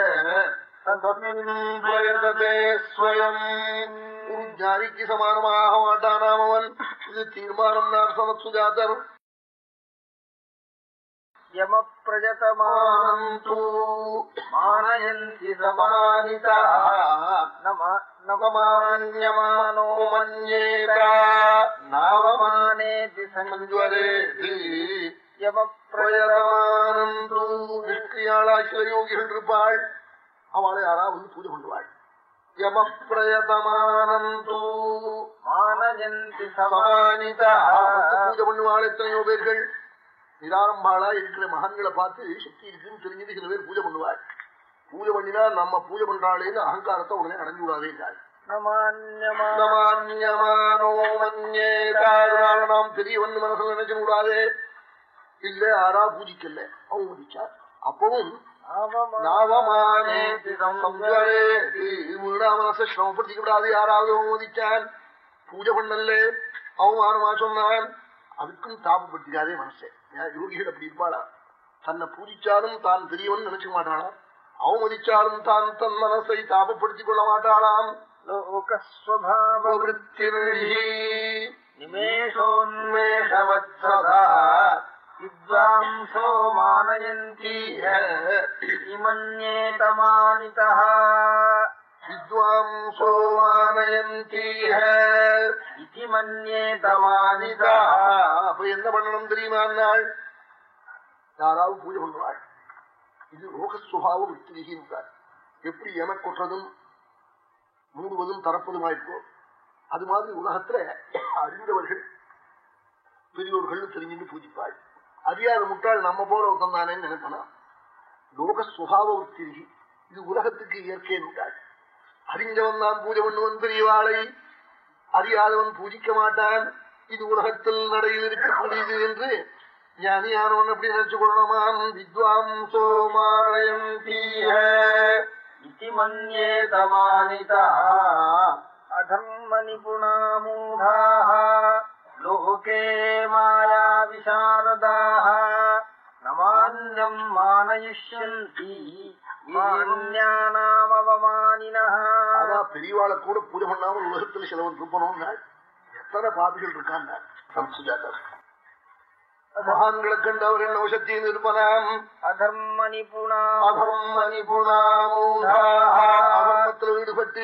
ஒரு ஞானிக்கு சமானமாக மாட்டானாம் அவன். இது தீர்மானம் நான் சமத்சுஜாதர் यमप्रजतमानन्तु मानयन्ति समानिता न मा- न मान्यमानो मन्येत नावमानेति सञ्ज्वरेति यमप्रजतमानन्तु நிஷ்கிரியாளாய் சில யோகிகள் இருப்பாள் அவளை யாராவது பூஜை பண்ணுவாள் யமப்பிரயதமானந்தூ मानयन्ति சமானிதா समानिता பூஜை பண்ணுவாள் எத்தனையோ பேர்கள் நிராரம்பாளா இருக்கிற மகான்களை பார்த்து சக்தி இருக்குன்னு தெரிஞ்சது சில பேர் பூஜை பண்ணுவாள் பூஜை பண்ணினா நம்ம பூஜை பண்றாளேன்னு அகங்காரத்தை உடனே அடைஞ்சு விடாதே நாம் பெரியவன் மனசுல நினைச்சு விடாதே. இல்ல யாரா பூஜிக்கல. அவமதிச்சா அப்பவும் மனசை சிரமப்படுத்திக்க கூடாது யாராவது அவமதிச்சான் பூஜை பண்ணல அவமானமா சொன்னான். அதுக்கும் தாபப்படுத்திக்காதே மனசை. யோகிகள் அப்படி இருப்பாளா? தன்னை பூஜிச்சாலும் தான் பெரியவன் நினைச்சுக்க மாட்டாளாம் அவமதிச்சாலும் தான் தன் மனசை தாபப்படுத்திக் கொள்ள மாட்டாளாம். வித்வாம்சோ மானயந்தீ இமன்யேதமானிதா வித்வாம்சோ ஆனயந்தீஹி மன்யே தவானிதா அப்ப என்ன பண்ணணும் தெரியுமா நாள் யாராவது பூஜை பண்றாள் இது லோகஸ்வபாவ வித்திரிகி என்றார் எப்படி எம கொற்றதும் மூடுவதும் தரப்பதுமாயிருக்கோ அது மாதிரி உலகத்துல அறிந்தவர்கள் பெரியோர்கள் தெரிஞ்சுட்டு பூஜிப்பாள் அறியாத முட்டாள் நம்ம போல ஒருத்தந்தானேன்னு நினைப்பனா லோகஸ்வபாவ வித்திரிகி இது உலகத்துக்கு இயற்கை முட்டாள் அறிஞ்சவன் தான் பூஜை பண்ணுவன் பெரியவாளை. அறியாதவன் பூஜிக்க மாட்டான். இது உலகத்தில் நடையில் இருக்கக்கூடியது என்று ஞானியானவன் அப்படி நினைச்சு கொள்ளணுமாம். வித்வாம் சோமாலயம் லோகே மாயா விசாரதா. நமான்யம் மானயிஷ்யந்தி. ஆனா பெரியவாளை கூட பூஜை பண்ணாமல் உலகத்துல சிலவன் இருப்பனும் எத்தனை பாபிகள் இருக்காங்க? மகான்களை கண்டு அவர் என்ன விஷத்தியில் இருப்பனாம் அதர்ம நிபுணா அதர்ம நிபுணாமத்தில் ஈடுபட்டு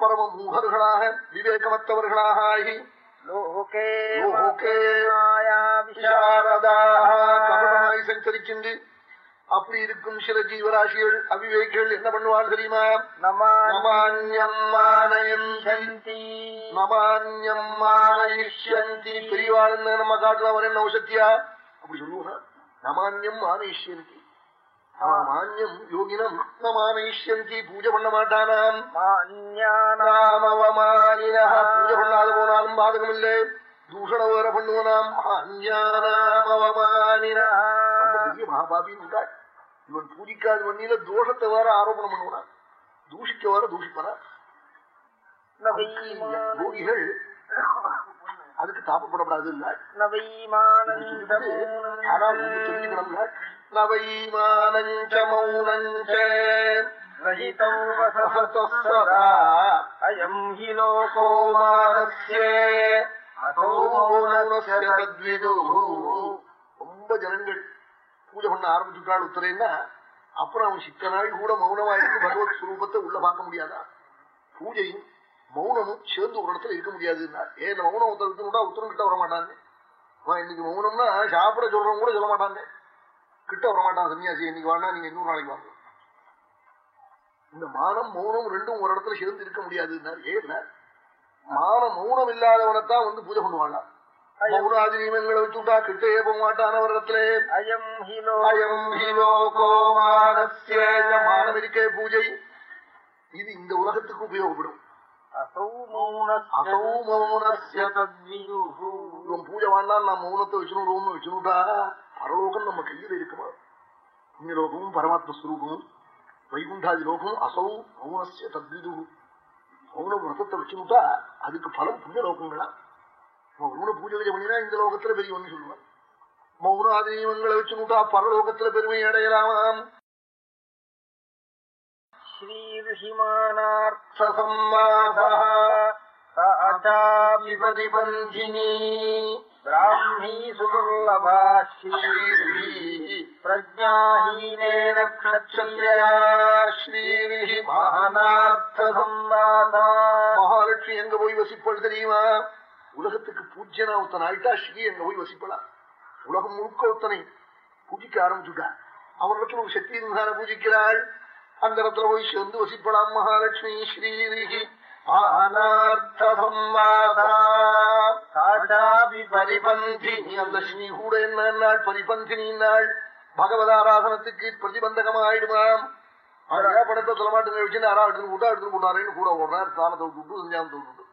பரம மூகர்களாக விவேகமற்றவர்களாக ஆகி லோகே லோகே விசாரதாக சஞ்சரிக்கின்றேன் அப்படி இருக்கும் சில ஜீவராசிகள் அவிவேகிகள் என்ன பண்ணுவாள் தெரியுமா? நமான்யம் மானயந்தி நமான்யம் மானயிஷ்யந்தி பெரியவாள் என்ன நம்ம காட்டுல அவர் என்ன சத்தியா அப்படி சொல்லுவோம் நமான்யம் மானயிஷ்யந்தி. மான்யம் யோகினம் நமானயிஷ்யந்தி பூஜை பண்ண மாட்டானாம். நாமவமானினா பூஜை பண்ணாத போனாலும் பாதகம் இல்லை தூஷண வேற பண்ணுவனாம் பெரிய மகாபாபின்னு இருக்காள் இவன் பூஜிக்காத வண்ணியில தோஷத்தை வேற ஆரோபணம் பண்ணுவான் தூஷிக்க வேற தூஷிப்பனா யோகிகள் அதுக்கு தாப்பப்படப்படாது தெரிஞ்சுக்கணும்ல நவைமானஞ்ச ரொம்ப ஜனங்கள் பூஜை பண்ண ஆரம்பிச்சுட்டாள் உத்தரேன்னா அப்புறம் அவன் சித்த நாள் கூட மௌனமா இருந்து பகவத் சுரூபத்தை உள்ள பார்க்க முடியாதா? பூஜையும் மௌனமும் சேர்ந்து ஒரு இடத்துல இருக்க முடியாதுன்னா ஏன் மௌனம் உத்தரவிட்டா உத்தரம் கிட்ட வர மாட்டான்னு அவன் இன்னைக்கு மௌனம்னா சாப்பிட சொல்றவங்க கூட சொல்ல மாட்டான்னு கிட்ட வர மாட்டான் சன்னியாசி இன்னைக்கு வாங்க நீங்க இன்னொரு நாளைக்கு வாங்க. இந்த மானம் மௌனம் ரெண்டும் ஒரு இடத்துல சேர்ந்து இருக்க முடியாதுன்னா ஏன்னா மான மௌனம் இல்லாதவனைத்தான் வந்து பூஜை பண்ணுவாங்க. மௌனாதி நியமங்களை வச்சுட்டா கிட்டேயே போக மாட்டான் அவரிடத்திலே அயம் ஹிலோ அயம் ஹிலோ கோமானஸ்யமானமிருக்கே பூஜை. இது இந்த உலகத்துக்கு உபயோகப்படும். பூஜை வேண்டாம் நான் மௌனத்தை வச்சுருவோம்னு வச்சுட்டா பரலோகம் நம்ம கையில் இருக்குமா? இந்த லோகமும் பரமாத்ம ஸ்வரூபமும் வைகுண்டாதி லோகம் அசௌ மௌனசிய தத்விது மௌன விரதத்தை வச்சுட்டா அதுக்கு பலம் புண்ணிய லோகங்களா மௌன பூஜை பண்ணினா இந்த லோகத்துல பெரிய ஒண்ணு சொல்லுவான். மௌன ஆதினியங்களை வச்சுட்டா பரலோகத்துல பெருமை அடையலாமாம் ஸ்ரீரிஷிமானார்த்தசம்மாதிபதிபந்தினி பிராமி ஸ்ரீ प्रज्ञाहीनेन क्षत्रिया ஸ்ரீரிஹி महानार्थ संवादा மகாலட்சுமி எங்க போய் வசிப்பள் தெரியுமா உலகத்துக்கு பூஜ்யனா ஒருத்தன் ஆயிட்டா ஸ்ரீ எங்க போய் வசிப்பலாம் உலகம் முழுக்க ஒருத்தனை பூஜிக்க ஆரம்பிச்சுட்டா அவரிடத்துல ஒரு சக்தி இருந்தான பூஜிக்கிறாள் அந்த இடத்துல போய் சேர்ந்து வசிப்பலாம் மகாலட்சுமி ஸ்ரீரிஹி ஆனார்த்த சம்வாதா साचापि பரிபந்தினி அந்த ஸ்ரீ கூட என்ன நாள் பரிபந்தினி நாள் பகவதாராசனத்துக்கு பிரதிபந்தகமாயிடுமாம். படத்தை சொல்லமாட்டு வச்சுன்னு யாரா எடுத்து கூட்டா எடுத்து கூட்டாருன்னு கூட ஓடுறார். ஸ்நானத்தை விட்டுட்டு சஞ்சானத்தை விட்டுட்டு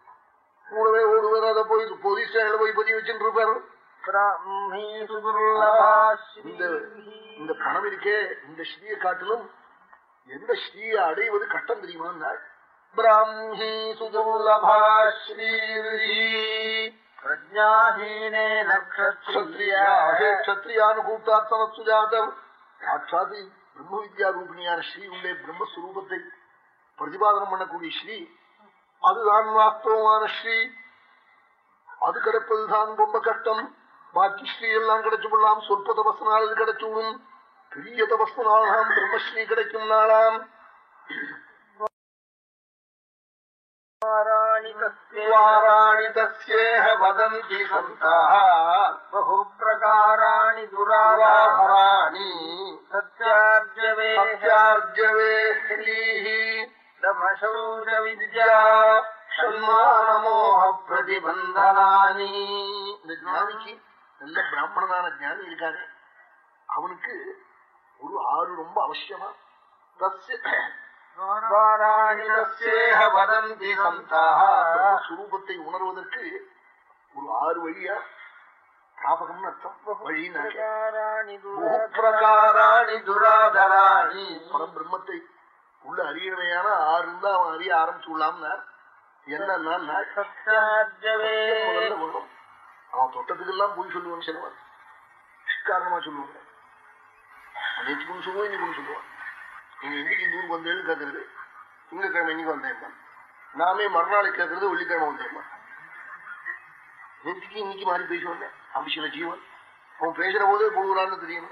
கூடவே ஓடுவார். அதை போய் போலீஸ் ஸ்டேஷன்ல போய் பதிவு வச்சுட்டு இருப்பாரு. இந்த பணம் இருக்கே இந்த ஸ்ரீயை காட்டிலும் எந்த ஸ்ரீயை அடைவது கஷ்டம் தெரியுமா பிராமி சுதுர்லபா ക്ഷത്രിയാന് കൂട്ടാത്തനസുജാതർ സാക്ഷാത് பிரம்மவித்யாரூபிணியான ஸ்ரீவுடைய பிரம்மஸ்வரூபத்தை பிரதிபாதனம் பண்ணக்கூடிய ஸ்ரீ அதுதான் வாஸ்தவமான ஸ்ரீ. அது கிடைப்பதுதான் ரொம்ப கஷ்டம். பாக்கி ஸ்ரீ எல்லாம் கிடைச்சு கொள்ளலாம் சொற்ப தபஸ்னால் இது கிடைச்சுடும் பெரிய தபஸ்னாலாம் பிரம்மஸ்ரீ கிடைக்கும் நாளாம். वाराणि तस्य வாராணி தஸ்யேஹ வதந்தி சந்தாः बहुप्रकाराणि दुरावाहरा வாராணி सत्यार्जवे சத்யார்ஜவேஹ்லீஹ दमशौचविद्या சன்மானமோக பிரதிபந்தனானி இந்த ஞானிக்கு நல்ல பிராமணனான ஞானி இருக்கானே அவனுக்கு ஒரு ஆறு ரொம்ப அவசியமா தஸ்ய சுரூபத்தை உணர்வதற்கு ஒரு ஆறு வழியா ஞாபகம் துராதராணி. பரபிரம்மத்தை உள்ள அறியணையான ஆறு இருந்தா அவன் அறிய ஆரம்பிச்சுள்ளாம்னா என்னன்னா வரும் அவன் தொட்டத்துக்கெல்லாம் போய் சொல்லுவான் சிலவன். காரணமா சொல்லுவாங்க. நேற்று சொல்லுவான் இன்னைக்கு சொல்லுவான். நீங்க என்னைக்கு இந்த ஊருக்கு வந்தேன்னு கேட்கறது திங்கக்கிழமை இன்னைக்கு வந்தேன்மா நாமே மறுநாளை கேட்கறது வெள்ளிக்கிழமை வந்தேன்மா நேற்றுக்கு இன்னைக்கு மாறி பேசி வந்தேன். அப்படி சில ஜீவன் அவன் பேசுற போதே போடுறான்னு தெரியும்.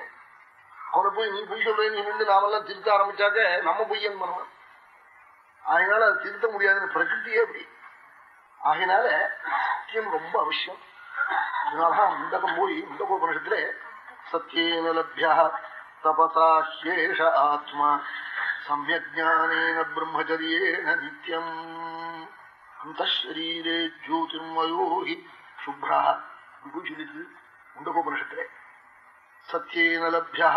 அவனை போய் நீ போய் சொல்றேன்னு நீ நாமெல்லாம் திருத்த ஆரம்பிச்சாக்க நம்ம பொய்யன் பண்ணுவான் அதனால அதை திருத்த முடியாதுன்னு பிரகிருத்தியே அப்படி. ஆகினால சத்தியம் ரொம்ப அவசியம். அதனாலதான் முண்டகம் போய் முண்டகோபனிஷத்துல சத்தியேன லப்யா தபசா ஹேஷ ஆத்மா சமயஜானேன பிரம்மச்சரியேன நித்தியம் அந்த ஷரீரே ஜோதிர்மயோ சுப்ரா விபூஷிலித்து முண்டகோபனிஷத்திலே சத்தியேன லப்யா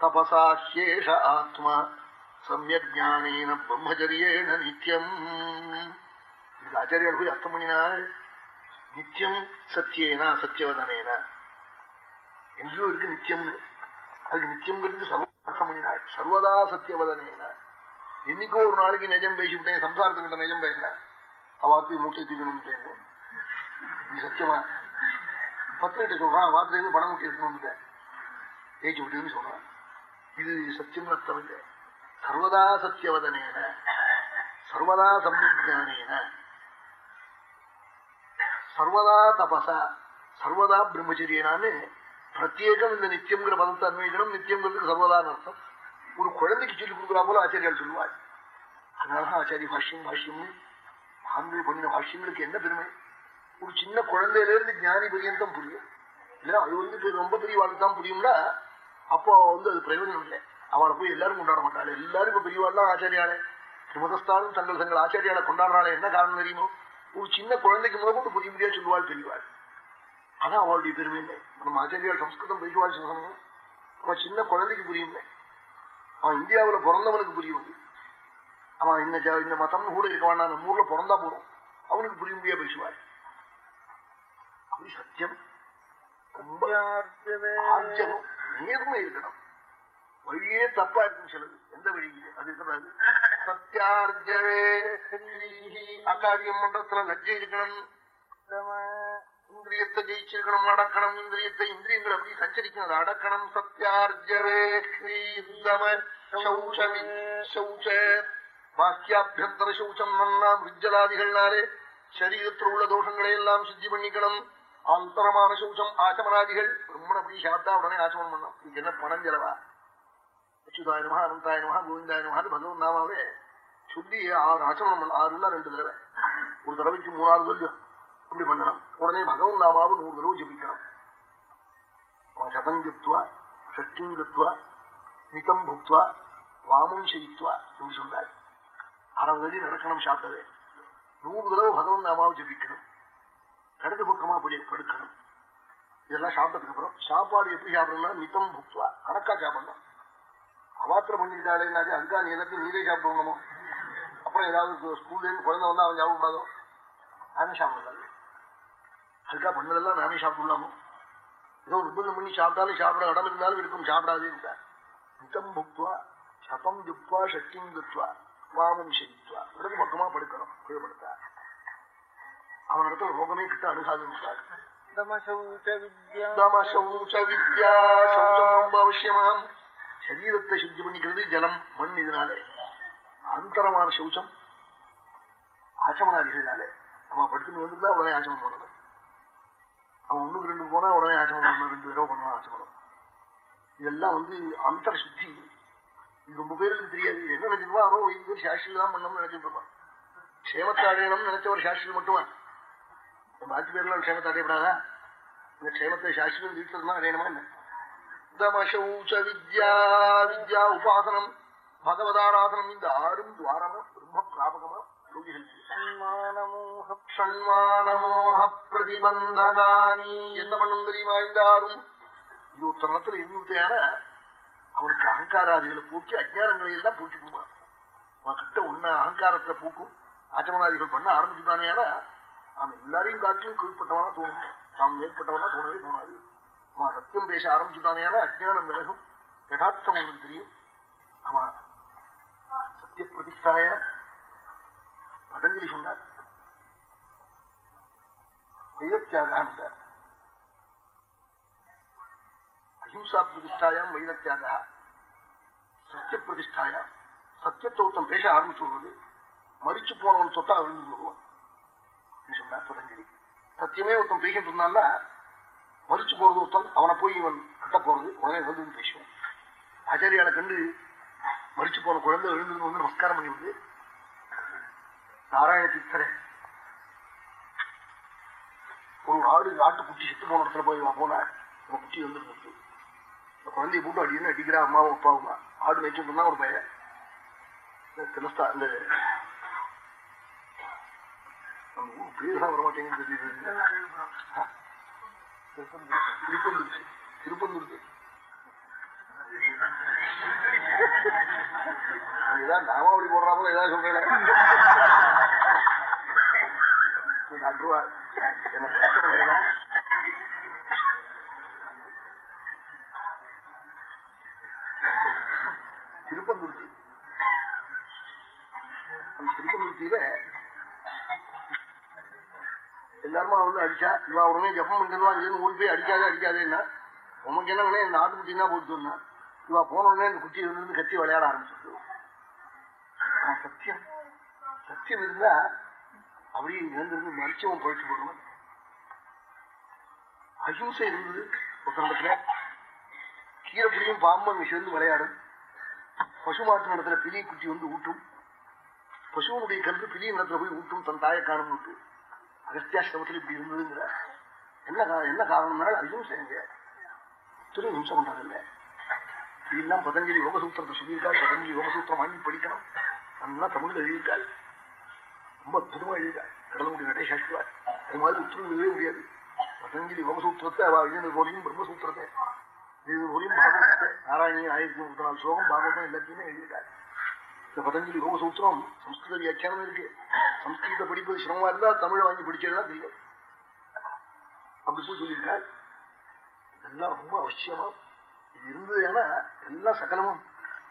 தபசா ஹேஷ ஆத்மா சமயஜானேன பிரம்மச்சரியேன நித்யம் இது ஆச்சாரியால் போய் அர்த்தம் பண்ணினாள் நித்தியம் சத்தியேனா சத்தியவதனேனா எங்கேயோ இருக்கு நித்தியம்னு அதுக்கு நித்தியம்ங்கிறது சர்வ அர்த்தம் பண்ணினாள் சர்வதா சத்தியவதனேனா. என்னைக்கோ ஒரு நாளைக்கு நிஜம் பேசிவிட்டேன் சம்சாரத்துக்கிட்ட நிஜம் பேசல. அவாத்து மூட்டை தூக்கணும் நீ சத்தியமா? பத்திரிட்ட சொல்றான் வாத்திலேருந்து பணம் மூட்டை எடுத்துன்னு வந்துட்டேன் ஏச்சு விட்டுன்னு சொல்றான் இது சத்தியம் அர்த்தம் இல்லை. சர்வதா சத்தியவதனேன. சர்வதா சம்விஜானேன சர்வதா தபசா. சர்வதா பிரம்மச்சரியனான்னு பிரத்யேகம் இந்த நித்தியம்ங்கிற பதத்தை அன்வைக்கணும் நித்தியங்கிறதுக்கு சர்வதான அர்த்தம் ஒரு குழந்தைக்கு சொல்லிக் கொடுக்குறா போல ஆச்சாரியால் சொல்லுவாள். அதனாலதான் ஆச்சாரிய பாஷ்யம் பாஷ்யம்னு ஆண்கள் பண்ணின பாஷ்யங்களுக்கு என்ன பெருமை? ஒரு சின்ன குழந்தையில இருந்து ஞானி பரியந்தம் புரியும். இல்லைன்னா அது வந்து ரொம்ப பெரிய வாழ்க்கை தான் புரியும்னா அப்போ வந்து அது பிரயோஜனம் இல்லை. அவளை போய் எல்லாரும் கொண்டாட மாட்டாள். எல்லாரும் இப்ப பெரியவாள்லாம் ஆச்சாரியாளே. திருமதஸ்தானும் தங்கள் தங்கள் ஆச்சாரியால கொண்டாடுறாளே. என்ன காரணம் தெரியுமோ? ஒரு சின்ன குழந்தைக்கு முதல் புரிய முடியாது சொல்லுவாள் பெரியவாள். அதான் அவளுடைய பெருமை இல்லை நம்ம ஆச்சாரியால் சம்ஸ்கிருதம் பேசுவாள் அவன் சின்ன குழந்தைக்கு புரியும் அவன் இந்தியாவில் பிறந்தவனுக்கு புரியும் அவன் இந்த இந்த மதம்னு கூட இருக்கவான் நம்ம ஊர்ல பிறந்தா போறோம் அவனுக்கு புரிய முடியா பேசுவாள் அப்படி சத்தியம் ரொம்ப நேர்மை இருக்கணும் வழியே தப்பா இருக்கும் சிலது எந்த வழியிலே அது இருக்கிறது சத்தியார்ஜவே அகாரியம் மன்றத்துல லஜ்ஜை இருக்கணும் இந்திரியத்தை ஜெயிச்சிருக்கணும் அடக்கணும் இந்திரியத்தை இந்திரியங்கள் அப்படி சஞ்சரிக்கணும் அதை அடக்கணும் சத்தியார்ஜவே சௌச்ச பாக்கியாபியந்தர சௌச்சம் நன்னா மிருஜலாதிகள்னாலே சரீரத்தில் உள்ள தோஷங்களை எல்லாம் சுத்தி பண்ணிக்கணும் ஆந்தரமான சௌச்சம் ஆச்சமனாதிகள் ரொம்ப அப்படி சாப்பிட்டா உடனே ஆச்சமனம் பண்ணும் இதுக்கு என்ன பணம் செலவா அச்சுதாய நமா அனந்தாய நமா கோவிந்தாய நமா பகவன் நாமாவே சொல்லி ஆறு ஆச்சமனம் பண்ண ஆறு இல்ல ரெண்டு தடவை ஒரு தடவைக்கு மூணாவது சொல்லியும் இப்படி பண்ணணும் உடனே பகவன் நாமாவை நூறு தடவை ஜபிக்கணும் சதஞ்சத்வா ஜப்துவா மிதம் ஜப்துவா நிதம் புக்துவா வாமம் செய்துவா என்று சொன்னார் அறுபது அடி நடக்கணும் சாப்பிட்டதே நூறு தடவை பகவன் நாமாவை ஜபிக்கணும் கடது பக்கமா படுக்கணும் இதெல்லாம் சாப்பிட்டதுக்கு அப்புறம் சாப்பாடு எப்படி சாப்பிடணும்னா மிதம் புக்துவா கணக்கா சாப்பிடணும் அவாத்திரம் பண்ணிட்டாலேனாச்சு அதுக்காக நீ எல்லாத்தையும் நீரே சாப்பிடணுமோ அப்புறம் ஏதாவது ஸ்கூல்லேருந்து குழந்தை வந்தா அவன் சாப்பிடக்கூடாதோ நானே சாப்பிடக்கூடாது அதுக்காக பண்ணதெல்லாம் நானே சாப்பிடலாமோ? ஏதோ நிர்பந்தம் பண்ணி சாப்பிட்டாலும் சாப்பிட இடம் இருந்தாலும் இருக்கும் சாப்பிடாதே இருக்கா நித்தம் புக்துவா சதம் ஜுப்வா சக்தியும் துத்வா வாமம் செஞ்சுவா. இடது பக்கமா படுக்கணும் கீழ்படுத்தா அவன் இடத்துல ரோகமே கிட்ட ரொம்ப அவசியமாம். சரீரத்தை சுத்தி பண்ணிக்கிறது ஜலம் மண் இதனாலே. அந்தரமான சௌச்சம் ஆச்சமனாதிகளாலே அவன் படுத்துன்னு வந்துருந்தா உடனே ஆச்சமம் பண்ணணும் அவன் ஒண்ணுக்கு ரெண்டு போனா உடனே ஆச்சமம் ரெண்டு தடவை பண்ணலாம் ஆச்சமனம் இதெல்லாம் வந்து அந்தர சுத்தி இது ரொம்ப பேருக்கு தெரியாது. என்ன நினைச்சிருவா அவரோ இது சாஸ்திரியில் தான் பண்ணணும்னு நினைச்சிட்டு இருப்பான். க்ஷேமத்தை அடையணும்னு நினைச்ச ஒரு மட்டுமா பாக்கி பேர்லாம் க்ஷேமத்தை அடையப்படாதா. இந்த க்ஷேமத்தை சாஸ்திரியம் வீட்டில் தான் அடையணுமா என்ன? தமசௌச்ச வித்யா வித்யா உபாசனம். பகவதாராதனம் இந்த ஆறும் துவாரமா பிரம்ம பிராபகமா பிரதிபந்தகானி என்ன பண்ணும் தெரியுமா இந்த இது ஒரு தருணத்துல இருந்துட்டான அவனுக்கு அகங்காராதிகளை பூக்கி அஜானங்களை எல்லாம் போக்கி போவான் அவன் கிட்ட உன்ன அகங்காரத்தை பூக்கும் ஆச்சமனாதிகள் பண்ண ஆரம்பிச்சுட்டானே அவன் எல்லாரையும் காட்டிலும் கீழ்பட்டவனா தோணும் தாம் மேற்பட்டவனா தோணவே தோணாது. அவன் சத்தியம் பேச ஆரம்பிச்சுட்டானே அஜானம் விலகும். யதார்த்தம் ஒன்று தெரியும். அவன் சத்திய பிரதிஷ்டாய பதஞ்சலி சொன்னார் வைரத்தியாகான் அஹிம்சா பிரதிஷ்டாயாம் வைரத்தியாக சத்திய பிரதிஷ்டாயா சத்தியத்தை ஒருத்தன் பேச ஆரம்பிச்சு விடுறது மறிச்சு போனவன் தொட்டா விழுந்து விடுவான் சொன்னார் பதஞ்சலி சத்தியமே ஒருத்தன் பேசிட்டு இருந்தான்னா மறிச்சு போறது ஒருத்தன் அவனை போய் போய் இவன் கட்ட போறது உடனே வந்து பேசுவான் ஆச்சாரியால கண்டு மறிச்சு போன குழந்தை எழுந்து வந்து நமஸ்காரம் பண்ணி வந்து நாராயண தீர்த்தரே. ஒரு ஆடு ஆட்டு குட்டி செத்து போன இடத்துல போய் வா போனா குட்டி வந்து இந்த குழந்தைய போட்டு அடின்னு அடிக்கிறா அம்மாவும் அப்பாவுமா. ஆடு மேய்ச்சிட்டு இருந்தா ஒரு பையன். தினஸ்தா அந்த இந்த நம்ம ஊர் பேர் தான் வரமாட்டேங்குன்னு தெரியுது. ஆ? திருப்பந்தூர். திருப்பந்தூர் ஏதாவது நாமாவளி ஏதாவது சொல்றேன். டாக்டர் ரூபா என்ன அந்த எல்லாருமா வந்து அடிச்சா இவா உடனே ஜப்பம் பண்ணிடுவா இருந்து ஓடி போய் அடிக்காதே அடிக்காதேன்னா உனக்கு என்ன இந்த ஆட்டு போட்டு சொன்னா இவா போன உடனே இந்த குட்டி இருந்து கத்தி விளையாட ஆரம்பிச்சிருக்கு சத்தியம். சத்தியம் இருந்தா அப்படியே இழந்திருந்து மறிச்சவன் போயிட்டு போடுவான். அஹிம்சை இருந்தது ஒருத்தனிடத்துல கீரை புளியும் பாம்பு அங்க சேர்ந்து விளையாடும். பசு மாட்டு நடத்துல பிலி குட்டி வந்து ஊட்டும். பசுவனுடைய கருத்து பிலி இடத்துல போய் ஊட்டும் தன் தாயை காணும் விட்டு அகஸ்தியாசிரமத்தில் இப்படி இருந்ததுங்கிற. என்ன என்ன காரணம்னால அஹிம்சைங்க துணை ஹிம்சை பண்றதில்ல இதெல்லாம் பதஞ்சலி யோகசூத்திரத்தை சொல்லியிருக்காள். பதஞ்சலி யோகசூத்திரம் வாங்கி படிக்கணும். நல்லா தமிழ்ல எழுதியிருக்காள். ரொம்ப அற்புதமா எழுதிட்டார் கடலமுடி நடேசாஷ்டுவார் அது மாதிரி உத்தரவு எழுதவே முடியாது. பதஞ்சலி யோகசூத்திரத்தை அவ எழுதினது போலையும் பிரம்மசூத்திரத்தை. இது போலையும் பாகவதத்தை நாராயணி ஆயிரத்தி முப்பத்தி நாலு ஸ்லோகம் பாகவதம் எல்லாத்தையுமே எழுதிட்டார் இந்த பதஞ்சலி யோகசூத்திரம் சம்ஸ்கிருத வியாக்கியானம் இருக்கு. சம்ஸ்கிருத படிப்பது சிரமமா இருந்தா தமிழை வாங்கி படிச்சதுதான் தெரியும் அப்படி போய் சொல்லியிருக்காள் இதெல்லாம் ரொம்ப அவசியமா. இது இருந்தது ஏன்னா எல்லா சகலமும்.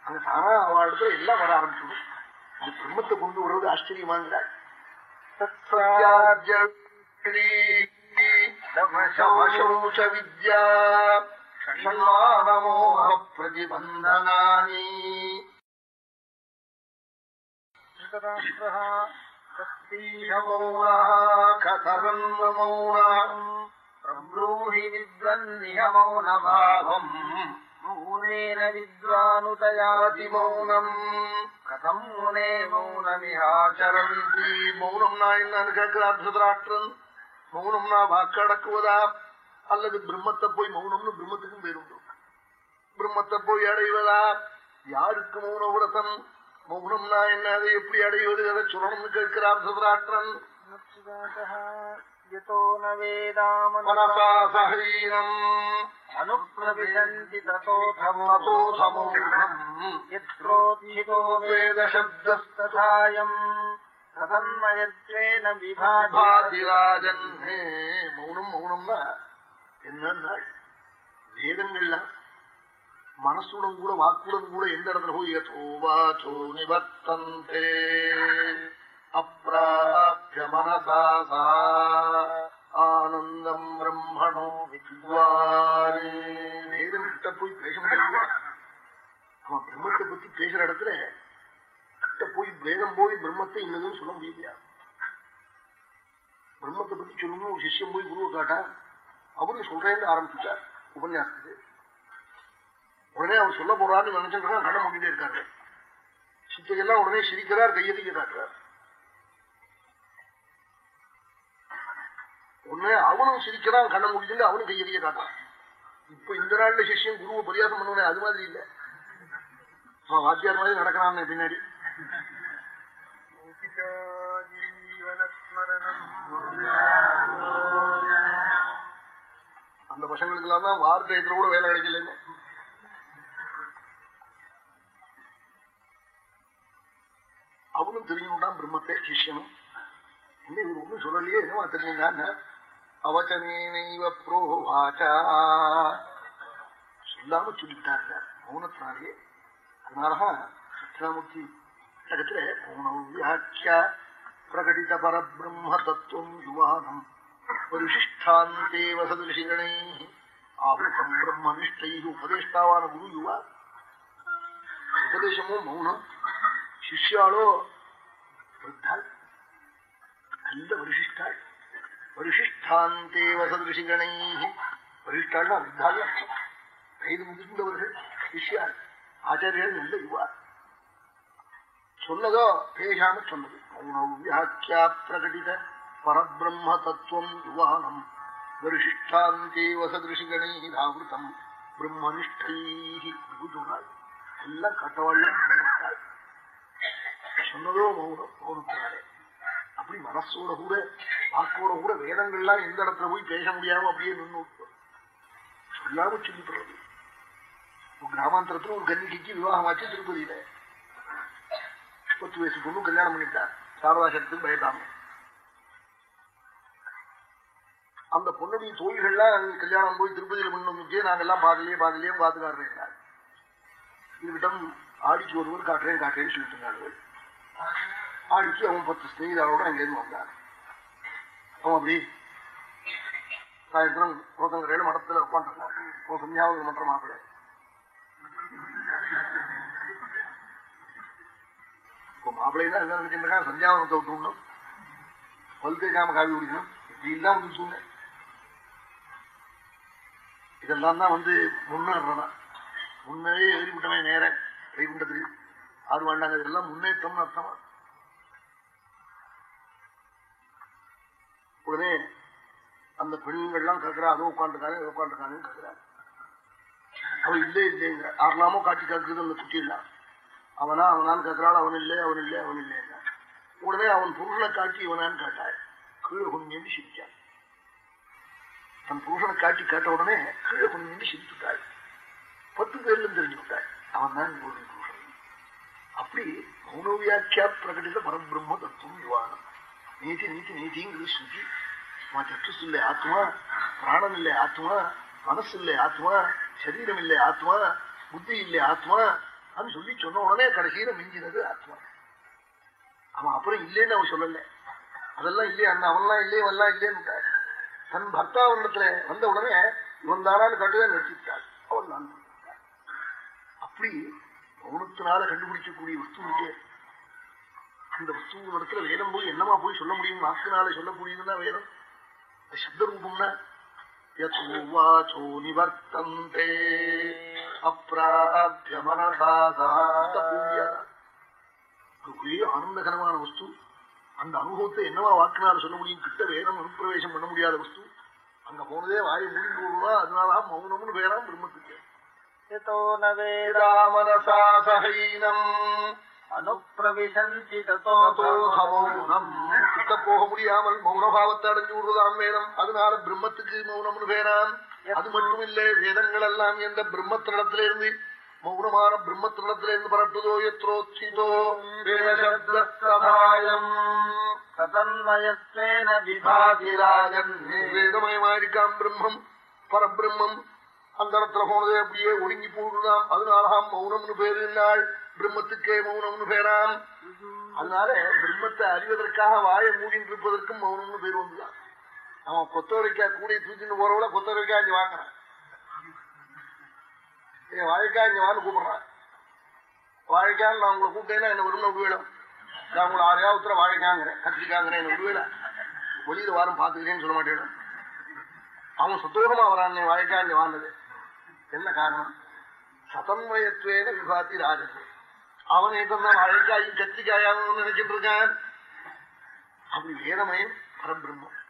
அங்க தானா அவள் இடத்துல எல்லாம் வர ஆரம்பிச்சிடும். இந்த பிரம்மத்தை கொண்டு வர்றது ஆச்சரியமாங்கிறாள் विद्या षण्मानमोह प्रतिबन्धनानि धृतराष्ट्रः तस्तीहमौनः कथरम् मौनः प्रब्रूहि विद्वन्निहमौनभावम् मौनेन विद्वानुतयाति மௌனம் कथम् मुने मौनमिहाचरन् ஆச்சரந்தி மௌனம்னா என்னன்னு கேட்கிறார் திருதராஷ்டிரன் மௌனம்னா வாக்கடக்குவதா அல்லது பிரம்மத்தை போய் மௌனம்னு பிரம்மத்துக்கும் பேருண்டு பிரம்மத்தை போய் அடைவதா யாருக்கு மௌன விரதம் மௌனம்னா என்ன அதை எப்படி அடைவது அதை சொல்லணும்னு கேட்கிறார் திருதராஷ்டிரன் मुच्चिदातः यतो न वेदामनसा மனசா சஹரீரம் अनुप्रविशन्ति ततोऽथमो ததோ சமூகம் यत्रोत्थितो वेदशब्दस्तथायम् तदन्मयत्वेन विभाति பாதிராஜன் மௌனம் மௌனம்னா என்னன்னா வேதங்கள்லாம் மனசுடன் கூட வாக்குடன் கூட எந்த இடத்துல போய் யதோவாச்சோ நிவர்த்தந்தே அப்பிராப்ய மனசா சா ஆனந்தம் பிரம்மணோ வித்வானே. வேதம் கிட்ட போய் பேச முடியாது அவன் பிரம்மத்தை பத்தி பேசுற இடத்துல கிட்ட போய் வேதம் போய் பிரம்மத்தை இன்னதுன்னு சொல்ல முடியலையா? பிரம்மத்தை பத்தி சொல்லணும் ஒரு சிஷ்யம் போய் குருவை காட்டா. அவரு சொல்றேன்னு ஆரம்பிச்சுட்டார் உபன்யாசத்துக்கு. உடனே அவர் சொல்ல போறான்னு நினைச்சிருக்கா கண்ண மூடிட்டே இருக்காரு. சித்தையெல்லாம் உடனே சிரிக்கிறார் கையெழுதி காட்டுறார் ஒண்ணு அவனும் சிரிக்கிறான் கண்ண மூடிட்டு அவனும் கையெழுதிய காட்டுறான் இப்ப இந்த நாள்ல சிஷியம் குருவை பரியாசம் பண்ணுவனே அது மாதிரி இல்ல. அவன் வாத்தியார் மாதிரி நடக்கிறான் பின்னாடி. அந்த பசங்களுக்கு எல்லாம் தான் வார்த்தையத்துல கூட வேலை கிடைக்கலன்னு. அவனும் தெரிஞ்சுட்டான் பிரம்மத்தை சிஷியனும். என்ன இவர் ஒண்ணும் சொல்லலையே என்னவா தெரிஞ்சுங்க அவச்சனேனைவ புரோவாச்சா? சொல்லாம சொல்லிவிட்டாங்க மௌனத்தினாலே அதனாலதான் சத்யாமூர்த்தி இடத்துல மௌனம் பிரகடித பரபிரம்ம தத்துவம் யுவானம் விசிஷ்டாந்தே வசதிஷிகணை ஆவృతం பிரம்மனிஷ்டை உபதேஷ்டாவான குரு யுவா. உபதேசமும் மௌனம்? சிஷ்யாலோ நல்ல வரிசிஷ்டாள். வரிசிஷ்டாந்தே வசதிஷிகணை வரிஷ்டாள்னா வித்தாலே அர்த்தம் வயது முதிர்ந்தவர்கள் சிஷ்யார் ஆச்சாரியர்கள் நல்ல யுவா. சொன்னதோ பேசாம சொன்னது. வியாக்கியா பிரகடித பரபிரம்ம தத்துவம் யுவானம். வரிஷ்டாந்தே வசதிருஷிகணீராவிருத்தம் பிரம்மனிஷ்டை சொல்றாள் எல்லாம் கட்டவாள் சொன்னதோ மௌனம் மௌனத்தினாலே அப்படி மனசோட கூட வாக்கோட கூட வேதங்கள்லாம் எந்த இடத்துல போய் பேச முடியாம அப்படியே நின்று சொல்லாம சொல்லிப்படுறது கிராமாந்தரத்துல ஒரு கன்னிக்கு விவாகமாச்சு திருப்பதியில. பத்து வயசு பொண்ணு கல்யாணம் பண்ணிட்டார் சாரதாசனத்துக்கு பயப்படாம. அந்த பொண்ணுடைய தோழிகள்லாம் கல்யாணம் போய் திருப்பதியில பண்ணி நாங்கெல்லாம் பார்க்கலையே பார்க்கலையே பார்த்துக்காடுறேன் இதுகிட்டம் ஆடிக்கு ஒருவர் காட்டுறேன் காட்டுறேன்னு சொல்லிட்டு இருந்தார்கள் ஆடிக்கு அவன் பத்து ஸ்நேகிதாரோட அங்கேருந்து வந்தான் அவன் அப்படி சாயந்தரம் கோத்தங்கரையில மடத்துல உட்காந்துருக்கான் சந்தியாவது மன்ற மாப்பிள்ள இப்போ மாப்பிள்ளைதான் என்ன நினைச்சிருக்கான் சந்தியாவனத்தை விட்டுணும் பல் தேய்க்காம காவி குடிக்கணும். இப்படிலாம் வந்து சொன்னேன். இதெல்லாம் தான் வந்து முன்னேறதா முன்னே ஏறிவிட்டவன் நேர. கைகுண்டத்துக்கு ஆறு வாழ்ந்தாங்க இதெல்லாம் முன்னேற்றம்னு அர்த்தமா? உடனே அந்த பெண்கள்லாம் கேட்கிறா அதோ உட்காந்துருக்கானே இதோ உட்காந்துருக்காங்கன்னு கேட்கிறாரு அவன் இல்லே இல்லைங்க ஆறலாமோ காட்சி கேட்குறது அந்த குட்டி எல்லாம் அவனா அவனான்னு கேட்கிறாள் அவன் இல்லை அவன் இல்லை அவன் இல்லை. உடனே அவன் புருஷனை காட்டி இவனான்னு கேட்டாள். கீழே கொஞ்சம் சிரிச்சான் தன் புருஷனை காட்டி கேட்ட உடனே கீழே கொஞ்சம் சிரித்துட்டாள் பத்து பேர்ல தெரிஞ்சு விட்டாள் அவன் தான் புருஷன். அப்படி மௌனவியாக்கியா பிரகடித பரபிரம்ம தத்துவம் யுவானம் நீதி நீதி நீதிங்கிறது சுத்தி சற்றுஸ் இல்லை ஆத்மா பிராணம் இல்லை ஆத்மா மனசு இல்லை ஆத்மா சரீரம் இல்லை ஆத்மா புத்தி இல்லை ஆத்மா அப்படின்னு சொல்லி சொன்ன உடனே கடைசியில மிஞ்சினது ஆத்மா. அவன் அப்புறம் இல்லைன்னு அவன் சொல்லல. அதெல்லாம் இல்லையே? அந்த அவன்லாம் இல்லையே? அவன்லாம் இல்லேன்னு தன் பர்த்தாவரணத்துல வந்த உடனே இவன் தானான்னு கட்டுதான் நிறுத்திவிட்டாள் அவன் நான் அப்படி மௌனத்தினால கண்டுபிடிக்கக்கூடிய வஸ்து இருக்கேன் அந்த வஸ்துவ இடத்துல வேதம் போய் என்னமா போய் சொல்ல முடியும்? வாக்குனால சொல்ல முடியுதுன்னா வேதம்? சப்த ரூபம்னா யோ நிவர்த்தே அப்பிராபியமனசாதே ஆனந்தகரமான வஸ்து. அந்த அனுபவத்தை என்னவா வாக்குனால சொல்ல முடியும்? கிட்ட வேதம் அனுப்பிரவேசம் பண்ண முடியாத வஸ்து. அங்க போனதே வாய் முடிஞ்சு போடுவா அதனால மௌனம்னு பேராம் பிரம்மத்துக்கு. யோ நவேதாமனசாசைனம் അനുപ്രവിശന്തി கிட்ட போக முடியாமல் மௌனபாவத்தை அடைஞ்சுடுறதாம் வேதம் அதனால பிரம்மத்துக்கு மௌனம்னு பேரான் அது மட்டும் இல்லை வேதங்கள் எல்லாம் எந்த பிரம்மத்தினிடத்திலிருந்து மௌனமான பிரம்மத்தினிடத்திலிருந்து பரட்டுதோ எத்தோ சீதோ வேதசப்தாயம் வேதமயமாயிருக்காம் பிரம்மம் பரபிரம்மம் அந்த இடத்துல போனதே அப்படியே ஒடுங்கி போடுதாம் அதனாலாம் மௌனம்னு பேரு நாள் பிரம்மத்துக்கே மௌனம்னு பேராம். அதனால பிரம்மத்தை அறிவதற்காக வாயை மூடின்னு இருப்பதற்கும் மௌனம்னு பேர் வந்துதான். அவன் கொத்தவரைக்காய் கூட தூக்கிட்டு போறவள கொத்தவரைக்காய் இங்க வாங்குறான். என் வாழைக்காய் இங்க வான்னு கூப்பிடுறான். வாழைக்காய் நான் உங்களை கூப்பிட்டேன்னா என்ன வரும்னு விடுவேடும் நான் உங்களை ஆறையா உத்தர வாழைக்காங்கிறேன் கத்திரிக்காங்கிறேன் என்ன விடுவேடா வெளியில வாரம் பாத்துக்கிறேன்னு சொல்ல மாட்டேன். அவன் சுத்தோகமா வரான் வாழைக்காய் இங்க வாழ்ந்தது என்ன காரணம்? சதன்மயத்துவேன விபாத்தி ராஜன் அவன் தான் வாழைக்காயும் கத்திரிக்காயாவும் நினைச்சிட்டு இருக்கான் அப்படி வேதமயம் பரபிரம்மம்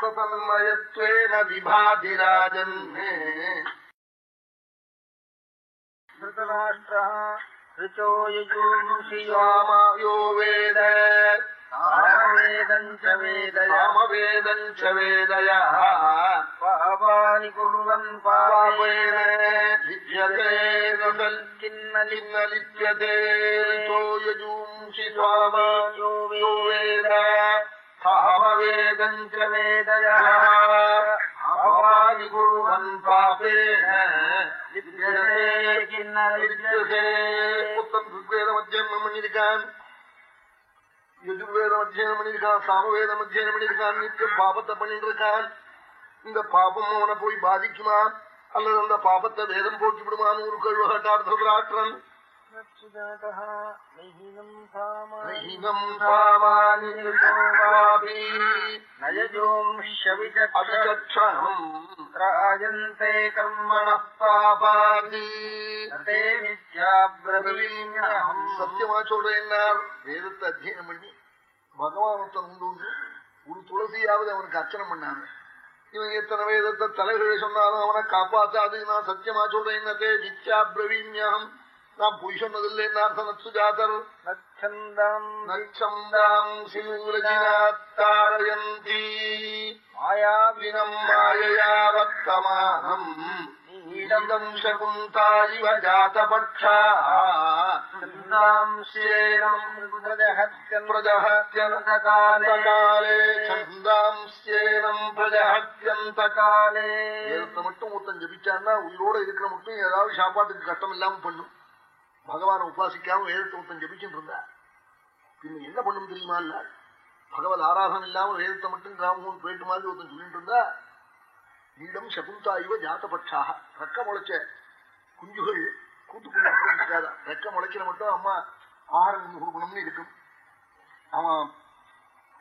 சதன்மயத்துவேன விபாதி ராஜன் धृतराष्ट्रः ऋचो यजूंषियो ராமாயோ வேத कामवेदञ्च वेदयः पापानि कुर्वन् पापेन लिप्यते किन्नलिप्यते तो यजूंसि स्वामायो वेद कामवेदम् च वेदयः पापानि कुर्वन् पापेन लिप्यते किन्नलिप्यते उत्तम ऋग्वेदमध्यम् मम निरिकान् யஜுர்வேதம் அத்தியனம் பண்ணியிருக்கான் சாமவேதம் அத்தியனம் பண்ணியிருக்கான் நித்தியம் பாபத்தை பண்ணிட்டு இருக்கான் இந்த பாபம் அவனை போய் பாதிக்குமா அல்லது அந்த பாபத்தை வேதம் போக்கி விடுமான்னு ஒரு கேள்வி கேட்டார் திருதராஷ்டிரன் യജോംഷ്യവിചക്ഷണംയന്തെ കർമ്മണ പാപാതി സത്യമാച്ചോടെ എന്നാർ വേദത്തെ അധ്യയനം പണി ഭഗവാനൊത്ത കൊണ്ടുകൊണ്ട് ஒரு துளசியாவது அவனுக்கு அர்ச்சனை பண்ணாங்க இவன் எத்தனை வேதத்தை தலைகளை சொன்னாலும் அவனை காப்பாத்தாது நான் சத்தியமா சொல்றேன் நித்யா பிரவீன்யம் நான் பொய் சொன்னதில்லை அர்த்தம் நச்சந்தாயந்தி மாயாவினம் மாயையாவர்த்தமானம் நீடந்தம் சகுந்தாயிவ ஜாத்தபக்ஷாஹத்யந்தகாலே சந்தாம்சேனம் பிரஜஹத்யந்தகாலே எழுத்த மட்டும் ஒருத்தன் ஜபிச்சான்னா உயிரோட இருக்கிற மட்டும் ஏதாவது சாப்பாட்டுக்கு கஷ்டம் இல்லாம பண்ணும் பகவானை உபாசிக்காம வேதத்தை ஒருத்தன் ஜபிச்சுட்டு இருந்தா பின்ன என்ன பண்ணும் தெரியுமா இல்ல? பகவத் ஆராதனம் இல்லாம வேதத்தை மட்டும் கிராமம் போயிட்டு மாதிரி ஒருத்தன் சொல்லிட்டு இருந்தா நீடம் சகுந்தா இவ ஜாத்தபட்சாக ரெக்க முளைச்ச குஞ்சுகள் கூட்டுக்குள்ள அப்புறம் இருக்காதா? ரெக்க முளைக்கிற மட்டும் அம்மா ஆகாரம் கொடுக்கணும்னு இருக்கும். அவன்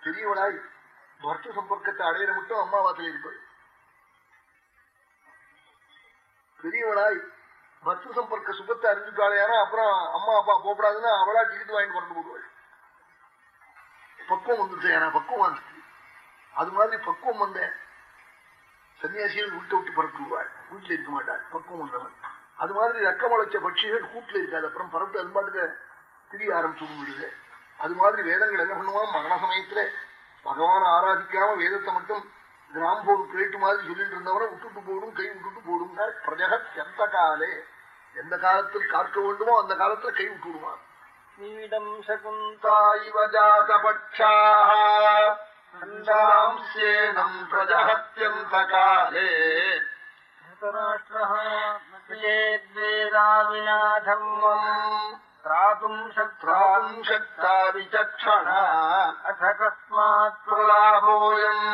பெரியவளாய் பர்த்த சம்பர்க்கத்தை அடையிற மட்டும் அம்மாவாத்தில் இருப்பாள். பெரியவளாய் பத்து சம்பர்க்க சுபத்தை அறிஞ்சுட்டாளேனா அப்புறம் அம்மா அப்பா போகக்கூடாதுன்னா அவளா டிக்கெட் வாங்கி கொண்டு போடுவாள். பக்குவம் வந்துருச்சு ஏன்னா பக்குவம் வந்துச்சு. அது மாதிரி பக்குவம் வந்தேன் சன்னியாசிகள் விட்டு விட்டு பறக்குவாள் வீட்டுல இருக்க மாட்டாள் பக்குவம் வந்தவன் அது மாதிரி ரக்கம் வளைச்ச பட்சிகள் கூட்டுல இருக்காது. அப்புறம் பறந்து அது பாட்டுக்கு திரிய ஆரம்பிச்சு விடுது அது மாதிரி வேதங்கள் என்ன பண்ணுவான்? மரண சமயத்துல பகவான ஆராதிக்காம வேதத்தை மட்டும் கிராம்போன் பிளேட்டு மாதிரி சொல்லிட்டு இருந்தவனை விட்டுட்டு போடும் கை விட்டுட்டு போடும் பிரஜகத் எந்த காலே? எந்த காலத்தில் காக்க வேண்டுமோ அந்த காலத்துல கை விட்டு விடுவான் नीडम् शकुन्ता தாய்வ ஜாதபட்சாः சந்தாம்சேனம் பிரஜஹத்யந்த காலே धृतराष्ट्रः चेद्वेदा विना धर्मम् त्रातुम् शक्ताम् शक्ता विचक्षणा अथ कस्मात् प्रलाभोऽयम्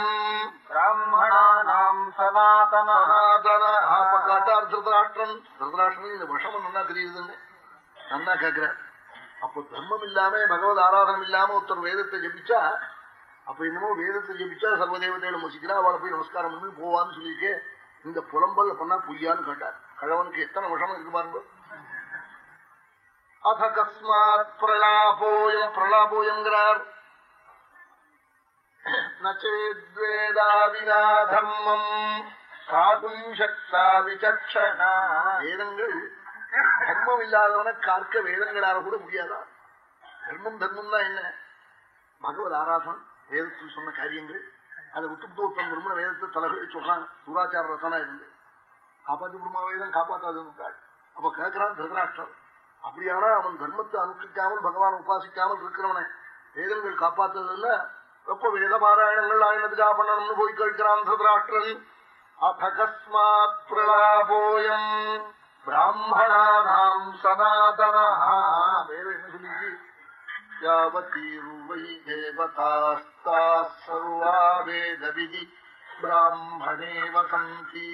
ब्राह्मणानाम् सनातन। सनातनः। பக்காட்டார் திருதராஷ்டிரன் திருதராஷ்டிரன் இந்த விஷமம் நல்லா தெரியுதுன்னு நல்லா கேட்கிறார் அப்போ தர்மம் இல்லாம பகவத் ஆராதனம் இல்லாம ஒருத்தர் வேதத்தை ஜபிச்சா அப்ப என்னமோ வேதத்தை ஜபிச்சா சர்வதேவதையிடம் வசிக்கிறா அவளை போய் நமஸ்காரம் பண்ணி போவான்னு சொல்லியிருக்கேன் இந்த புலம்பல் பண்ணா பொய்யான்னு கேட்டார் கழவனுக்கு எத்தனை விஷமம் இருக்கு பாருங்க அத கஸ்மாத் பிரலாபோயம் பிரலாபோயங்கிறார் நச்சேத்வேதாவினா தர்மம் சக்தா விசக்ஷணா வேதங்கள் தர்மம் இல்லாதவன காக்க வேதங்களால கூட முடியாதா? தர்மம் தர்மம் தான் என்ன? பகவத் ஆராதனம் வேதத்தில் சொன்ன காரியங்கள். அதை விட்டுவிட்டு ஒருத்தன் விரும்பின வேதத்தை தலைகள் சொல்றான். சூராச்சார ரசனா இருந்து. காப்பாத்தி விடுமா வேதம் காப்பாத்தாதுன்னு அப்ப கேட்கிறான் திருதராஷ்டிரம் அப்படியானா அவன் தர்மத்தை அனுஷ்டிக்காமல் பகவான் உபாசிக்காமல் இருக்கிறவனை வேதங்கள் காப்பாத்ததில்ல எப்ப வேத பாராயணங்கள் ஆயினத்துக்காக பண்ணணும்னு போய் கேட்கிறான் திருதராஷ்டிரன் அபகஸ்மாத் பிரலாபோயம் பிராமணாம் சனாதனா வேற என்ன சொல்லிச்சு யாவத்தீருவை தேவதாஸ்தா சர்வா வேதவிதி பிராமணே வசந்தி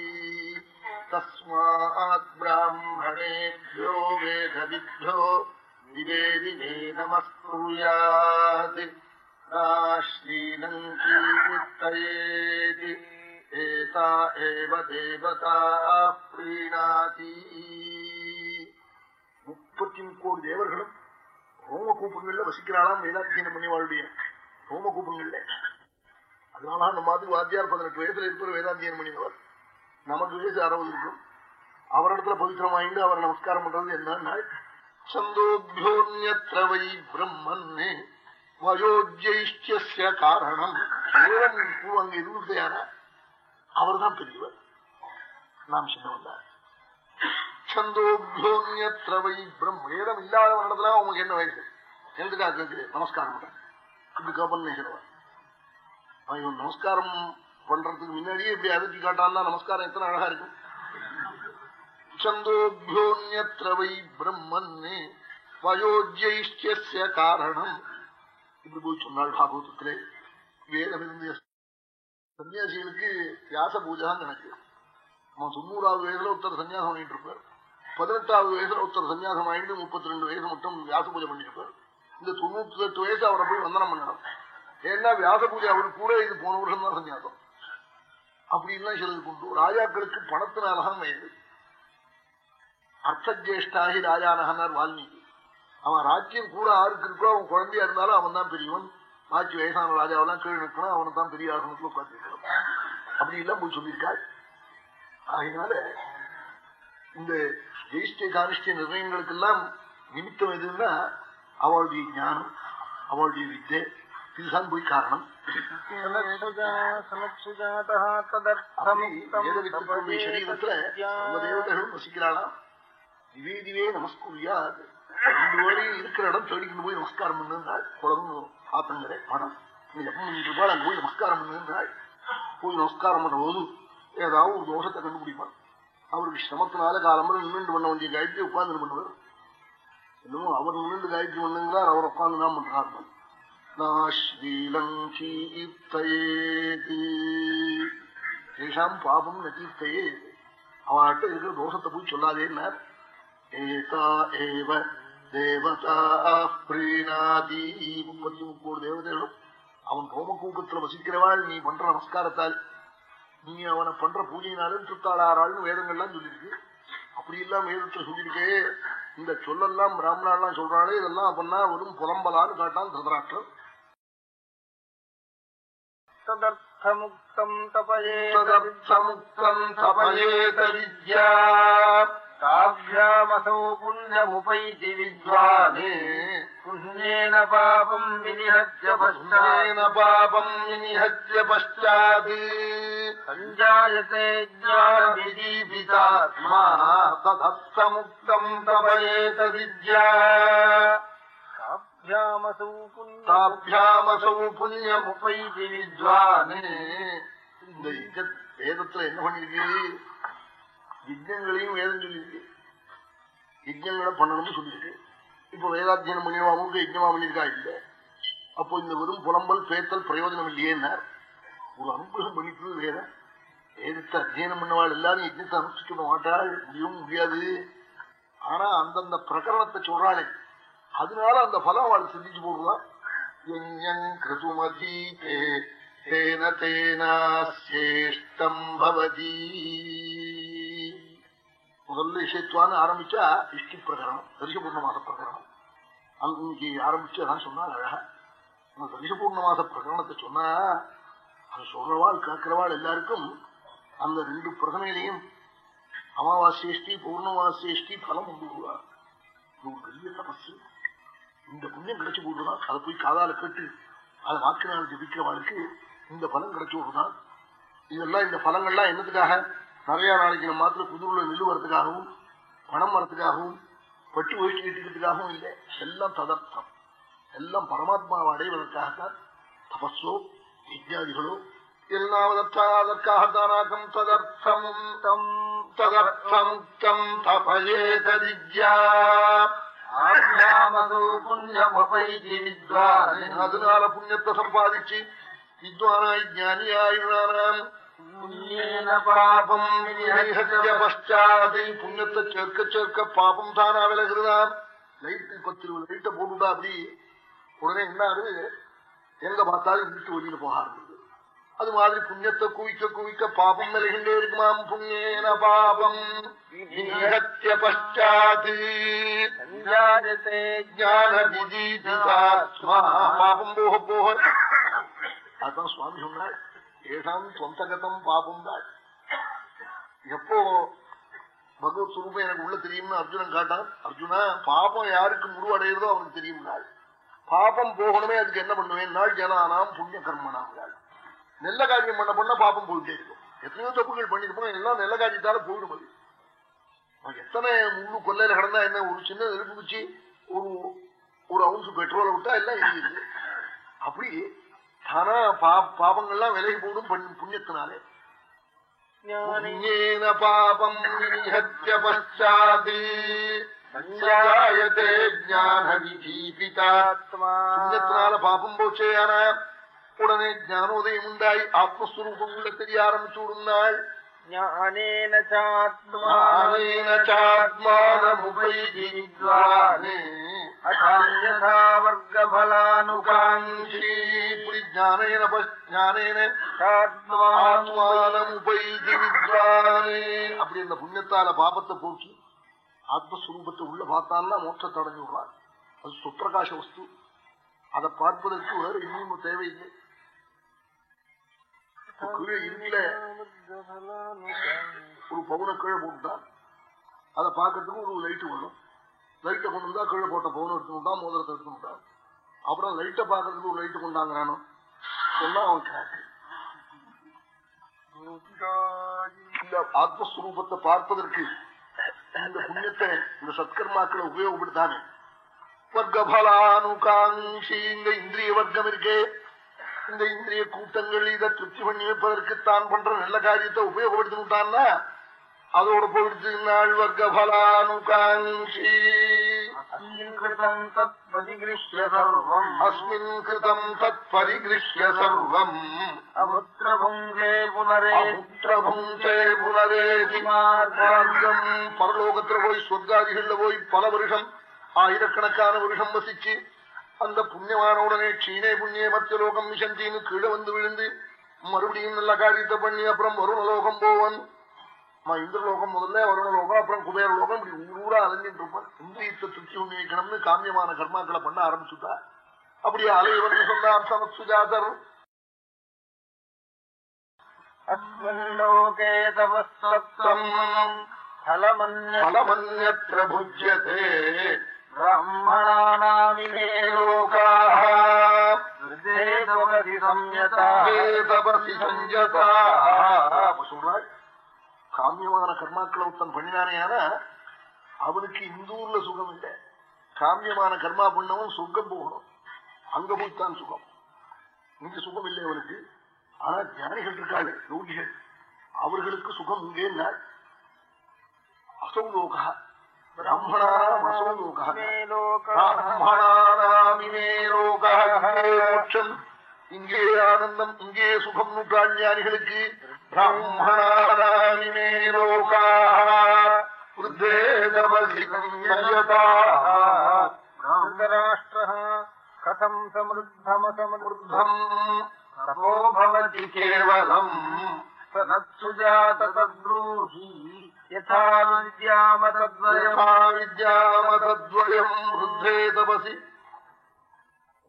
तस्मात् ब्राह्मणेभ्यो வேதவித்யோ நிவேதினே நமஸ்குர்யாத் நாஸ்ரீலங்கீர்த்தயேதி ஏதா ஏவ தேவதா பிரீணாதி முப்பத்தி முக்கோடி தேவர்களும் ஹோமகூப்பங்கள்ல வசிக்கிறாளாம் வேதாத்தியனம் பண்ணி வாழ்விய அதனால நம்ம மாதிரி வாத்தியார் பதினெட்டு வயசுல இருக்கிற வேதாந்தியன் பண்ணினவர் நமக்கு வயசு அறுபது இருக்கும். அவரிடத்துல பவித்திரம் வாங்கிட்டு அவர் நமஸ்காரம் பண்றது என்னன்னா சந்தோபியோன்யத்ர வை பிரம்மன் வயோஜ்யைஷ்டிய காரணம். பூ அங்க இருந்து யாரா அவர் தான் பெரியவர். நாம் சின்னவன் தான் சந்தோபியோன்யத்ர வை ஏதம் இல்லாத வருடத்துல அவங்களுக்கு என்ன வயசு? எதுக்காக கேட்கிறேன் நமஸ்காரம் பண்றேன் இப்படி கேப்பன்னு சொல்லுவார் நமஸ்காரம் பண்றதுக்கு முன்னாடியே இப்படி அதிர்ச்சி காட்டான்னா நமஸ்காரம் எத்தனை அழகா இருக்கும்? சந்தோபியோன்யத்ர வை பிரம்மன் வயோஜ்ய காரணம். இப்படி போய் சொன்னாள் பாகவதத்திலே. வேதம் இருந்த சன்னியாசிகளுக்கு வியாச பூஜை கணக்கு. அவன் தொண்ணூறாவது வயதுல ஒருத்தர் சன்னியாசம் பண்ணிட்டு இருப்பார் பதினெட்டாவது வயசுல ஒருத்தர் சன்னியாசம் ஆயிட்டு முப்பத்தி ரெண்டு வயசு மட்டும் வியாச பூஜை பண்ணிருப்பார் இந்த தொண்ணூத்தி எட்டு வயசு அவரை போய் வந்தனம் பண்ணணும். ஏன்னா வியாச பூஜை அவரு கூட இது போன வருஷம் தான் சன்னியாசம். அப்படின்லாம் சிலது கொண்டு ராஜாக்களுக்கு பணத்தினாலதான் வயது அர்த்தஜேஷ்டாகி ராஜானகனார் வால்மீகி. அவன் ராஜ்யம் கூட ஆருக்கு இருக்கோ அவன் குழந்தையா இருந்தாலும் அவன் தான் பெரியவன். பாக்கி வயசான ராஜாவெல்லாம் கீழ் நிற்கணும் அவனை தான் பெரிய ஆசனத்துல உட்காந்துருக்கணும் அப்படி எல்லாம் போய் சொல்லியிருக்காள் அதனால இந்த ஜெயிஷ்டிய காரிஷ்டிய நிர்ணயங்களுக்கெல்லாம் நிமித்தம் எதுன்னா அவளுடைய ஞானம் அவளுடைய வித்தை இதுதான் போய் காரணம் சரீரத்துல தேவதைகளும் வசிக்கிறாளாம். திவே திவே நமஸ்குரியா ரெண்டு வரையும் இருக்கிற இடம் தேடிக்கிட்டு போய் நமஸ்காரம் பண்ணுன்றாள் குழந்தை ஆத்தங்கரை நீ எப்ப ரூபாய் அங்க போய் நமஸ்காரம் பண்ணுன்றாள் போய் நமஸ்காரம் பண்ற போது ஏதாவது ஒரு தோஷத்தை கண்டுபிடிப்பான் அவருக்கு சிரமத்தினால காலம்பரம் நின்று பண்ண வேண்டிய காயத்ரி உட்கார்ந்து பண்ணுவார். என்னமோ அவர் நின்று காயத்ரி பண்ணுங்கிறார் அவர் உட்கார்ந்து தான் பண்றாரு. நாஸ்ரீலங்கீர்த்தயேஷாம் பாபம் நகீர்த்தையே அவன்கிட்ட இருக்கிற தோஷத்தை போய் சொல்லாதேன்னார் ஏதா ஏவ தேவதா பிரீணாதி முப்பத்தி முப்பது தேவதைகளும் அவன் ரோமகூபத்துல வசிக்கிறவாள் நீ பண்ற நமஸ்காரத்தால்। நீ அவனை பண்ற பூஜையினாலும் திருத்தாளாராள்னு வேதங்கள்லாம் சொல்லியிருக்கு அப்படி எல்லாம் வேதத்துல சொல்லியிருக்கே இந்த சொல்லெல்லாம் பிராமணாலாம் சொல்றாளே இதெல்லாம் அப்படின்னா வெறும் புலம்பலான்னு காட்டான் திருதராஷ்டிரம் ததர்த்தமுக்தம் ததர்த்தமுக்தம் தபயேத வித்யா தாபியாமசௌ புண்ணியமுபைதி வித்வானே புண்ணியேன பாபம் வினிஹத்ய புண்ணியேன பஷ்டாத் பாபம் வினிஹத்ய பஷ்டாத் சஞ்சாயதே ஞானவிதீபிதாத்மா ததர்த்தமுக்தம் தபயேத வித்யா தாபியாமசௌ புண்ணியம் தாபியாமசௌ புண்ணியம் உபைதி வித்வானே இந்த யுத்த வேதத்துல என்ன பண்ணிருக்கு யஜ்யங்களையும் வேதம் சொல்லியிருக்கு. யஜ்யங்களை பண்ணணும்னு சொல்லியிருக்கு. இப்ப வேதாத்தியனம் பண்ணினவாமுக்கு யஜ்யமா பண்ணியிருக்கா? இல்லை. அப்போ இந்த வெறும் புலம்பல் பேத்தல் பிரயோஜனம் இல்லையேன்னார் ஒரு அனுகிரகம் பண்ணிட்டு வேற வேதத்தை அத்தியனம் பண்ணவாள் எல்லாரும் யஜ்யத்தை அனுஷ்டிக்க மாட்டாள் முடியவும் முடியாது. ஆனா அந்தந்த பிரகரணத்தை சொல்றாளே. அதனால அந்த பலம் அவள் சிந்திச்சு போடுவான் யஞ்ஞங் தேன தேனாசேஷ்டம் பவதி. முதல்ல இசைத்துவான்னு ஆரம்பிச்சா இஷ்டி பிரகரணம் தரிசபூர்ண மாச பிரகரணம் அன்னைக்கு ஆரம்பிச்சு அதான் சொன்னாள் அழகா. அந்த தரிசபூர்ண மாச பிரகரணத்தை சொன்னா அது சொல்றவாள் கேட்கிறவாள் எல்லாருக்கும் அந்த ரெண்டு பிரகனையிலையும் அமாவாசேஷ்டி பௌர்ணமாசேஷ்டி பலம் உண்டு. ஒரு பெரிய தபசு இந்த புண்ணியம் கிடைச்சு போடுதான் அதை போய் காதால கேட்டு அதை வாக்கினால் ஜபிக்கிறவாளுக்கு இந்த பலம் கிடைச்சு விடுதான் இதெல்லாம் இந்த பலங்கள்லாம் என்னத்துக்காக? நிறைய நாளைக்கு நம்ம மாத்திர குதிரைல நெல் வரத்துக்காகவும் பணம் வரத்துக்காகவும் பட்டு ஒழிச்சு கட்டிக்கிறதுக்காகவும் இல்லை எல்லாம் ததர்த்தம். எல்லாம் பரமாத்மாவை அடைவதற்காகத்தான் தபஸோ யஜ்ஞாதிகளோ எல்லாவதற்காகத்தானாக்கம் ததர்த்தம் தம் ததர்த்தமுக்தம் தபயேதரிஜ்யா ஆபியாமசௌ புண்ணியமுபைதி அதனால புண்ணியத்தை சம்பாதிச்சு வித்வானாய் புண்ணியேன பாபம் புண்ணியத்தை சேர்க்க சேர்க்க பாபம் தானா விலகுறதாம் லைட்டு பத்து லைட்டை போட்டுட்டா அப்படி உடனே என்னாரு எங்க பார்த்தாலும் வீட்டு வெளியில போக ஆரம்பிது அது மாதிரி புண்ணியத்தை குவிக்க குவிக்க பாபம் விலகின்றே இருக்குமாம் புண்ணியேன பாபம் பாபம் போக போக அதான் சுவாமி சொன்னார் ஏதாம் சொந்தகதம் பாபம் தான் எப்போ பகவத் சுரூபம் எனக்கு உள்ள தெரியும்னு அர்ஜுனன் காட்டான் அர்ஜுனா பாபம் யாருக்கு முடிவடைகிறதோ அவனுக்கு தெரியும் நாள் பாபம் போகணுமே அதுக்கு என்ன பண்ணுவேன் நாள் ஜனானாம் புண்ணிய கர்மனாம் நல்ல காரியம் பண்ண பண்ண பாபம் போயிட்டே இருக்கும் எத்தனையோ தப்புகள் பண்ணிருப்போம் எல்லாம் நல்ல காரியத்தால போயிடும் அது. எத்தனை முள்ளு கொல்லையில கிடந்தா என்ன ஒரு சின்ன நெருப்பு குச்சி ஒரு ஒரு அவுன்ஸ் பெட்ரோலை விட்டா எல்லாம் எரியுது. அப்படி தானா பாபங்கள்லாம் விலகி போடும் பண்- புண்ணியத்தினாலே. பாபம் புண்ணியத்தினால பாபம் போச்சேயான உடனே ஞானோதயம் உண்டாய் ஆத்மஸ்வரூபம் உள்ள தெரிய ஆரம்பிச்சு விடும் நாள் ജ്ഞാനേന ചാത്മാ ജ്ഞാനേന ചാത്മാനമുപൈതി വിദ്വാന് അഥാന്യഥാ വർഗഫലാനുകാംക്ഷി இப்படி ஞானேன ப- ஞானேன ചാത്മാ ஆத்மானம் உபைதி வித்வானே அப்படி அந்த புண்ணியத்தால பாபத்தை போக்கி ஆத்மஸ்வரூபத்தை உள்ள பார்த்தான்னா மோட்சத்தை அடைஞ்சு விடுறார் அது சுப்பிரகாச வஸ்து அதை பார்ப்பதற்கு வேறு இன்னும் தேவையில்லை இப்ப கீழே இருட்டில ஒரு பவுன கீழே போட்டுட்டான் அதை பார்க்கறதுக்கு ஒரு லைட்டு வரும். லைட்டை கொண்டு வந்தா கீழே போட்ட பவுன் எடுத்துட்டான் மோதிரத்தை எடுத்துட்டான் அப்புறம் லைட்டை பார்க்கறதுக்கு ஒரு லைட்டு கொண்டாங்கிறானோ சொன்னா அவன் கிராக்கு இந்த ஆத்மஸ்வரூபத்தை பார்ப்பதற்கு இந்த புண்ணியத்தை இந்த சத்கர்மாக்களை உபயோகப்படுத்தானே வர்க்கபலானுகாங்கி இந்திரிய வர்க்கம் இருக்கே. இந்த இந்திரிய கூட்டங்கள் இதை திருப்தி பண்ணி வைப்பதற்குத்தான் பண்ற நல்ல காரியத்தை உபயோகப்படுத்தினுட்டான்னா அதோட போயிடுச்சு நாள் வர்க்க பலானுகாங்கி அஸ்மின் கிருதம் தத் பரிகிருஷ்ய சர்வம். அபுத்திரபுங்கே புனரே. அபுத்திரபுங்கே புனரே. பரலோகத்துல போய் சொர்க்காதிகள்ல போய் பல வருஷம் ஆயிரக்கணக்கான வருஷம் வசிச்சு அந்த புண்ணியமானவுடனே க்ஷீணே புண்ணிய மத்தியலோகம் மிஷந்தின்னு கீழே வந்து விழுந்து மறுபடியும் நல்ல காரியத்தை பண்ணி அப்புறம் வருணலோகம் போவான். இந்திரலோகம் முதல்ல வருணலோகம் அப்புறம் குபேரலோகம் இப்படி ஊரூரா அலைஞ்சிட்டு இருப்பான். இந்திரியத்தை திருப்தி உண்மை வைக்கணும்னு காமியமான கர்மாக்களை பண்ண ஆரம்பிச்சுட்டா. அப்படியே அலைவன் சொன்னார் சமஸ்துஜாதர். அஸ்மல்லோகே தவஸ்தம் फलमन्यत्र भुज्यते ब्राह्मणानामिमे लोकाः वृद्धे तपसि संयताः। तपसि संयताः சொல்றாள் காமியமான கர்மாக்களை ஒருத்தன் பண்ணினானேனா அவனுக்கு இந்த ஊர்ல சுகம் இல்லை. காமியமான கர்மா பண்ணவன் சொர்க்கம் போகணும். அங்க போய்த்தான் சுகம். இங்க சுகம் இல்லை அவனுக்கு. ஆனா ஜானிகள் இருக்காள் ரோகிகள் அவர்களுக்கு சுகம் இங்கே நாள் அசௌலோகா. லோகா பிராமணானாம் அசௌ லோகா മേ ലോകാ பிராமணானாமிமே லோகா இங்கே மோட்சம் இங்கே ஆனந்தம் இங்கே சுகம் நூற்றாள் ஞானிகளுக்கு பிராமணானாமிமே லோகா ധൃതരാഷ്ട്രः കഥം സമൃദ്ധമസമൃദ്ധം തപോ ഭവതി கேவலம் സനത്സുജാത തദ്ബ്രൂഹി யதா வித்யாமதத்வயம் ருத்ரே தபசி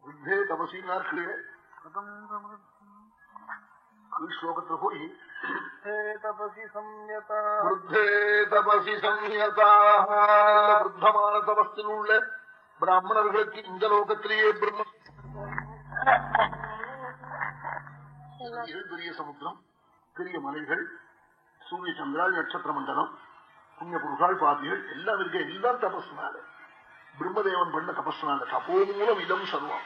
ருத்ரே தபசின்னார் கீழே ஸ்லோகத்துல போய் விருத்தமான தபஸ்தில் உள்ள பிராமணர்களுக்கு இந்த லோகத்திலேயே பிரம்ம பெரிய சமுத்திரம் பெரிய மலைகள் சூரிய சந்திரால் நட்சத்திர மண்டலம் புண்ணிய புருஷால் பாதிகள் எல்லாம் இருக்கு எல்லாம் தபஸ்னால பிரம்மதேவன் பண்ண தபஸ்னால தபோமூலம் இதம் சர்வம்.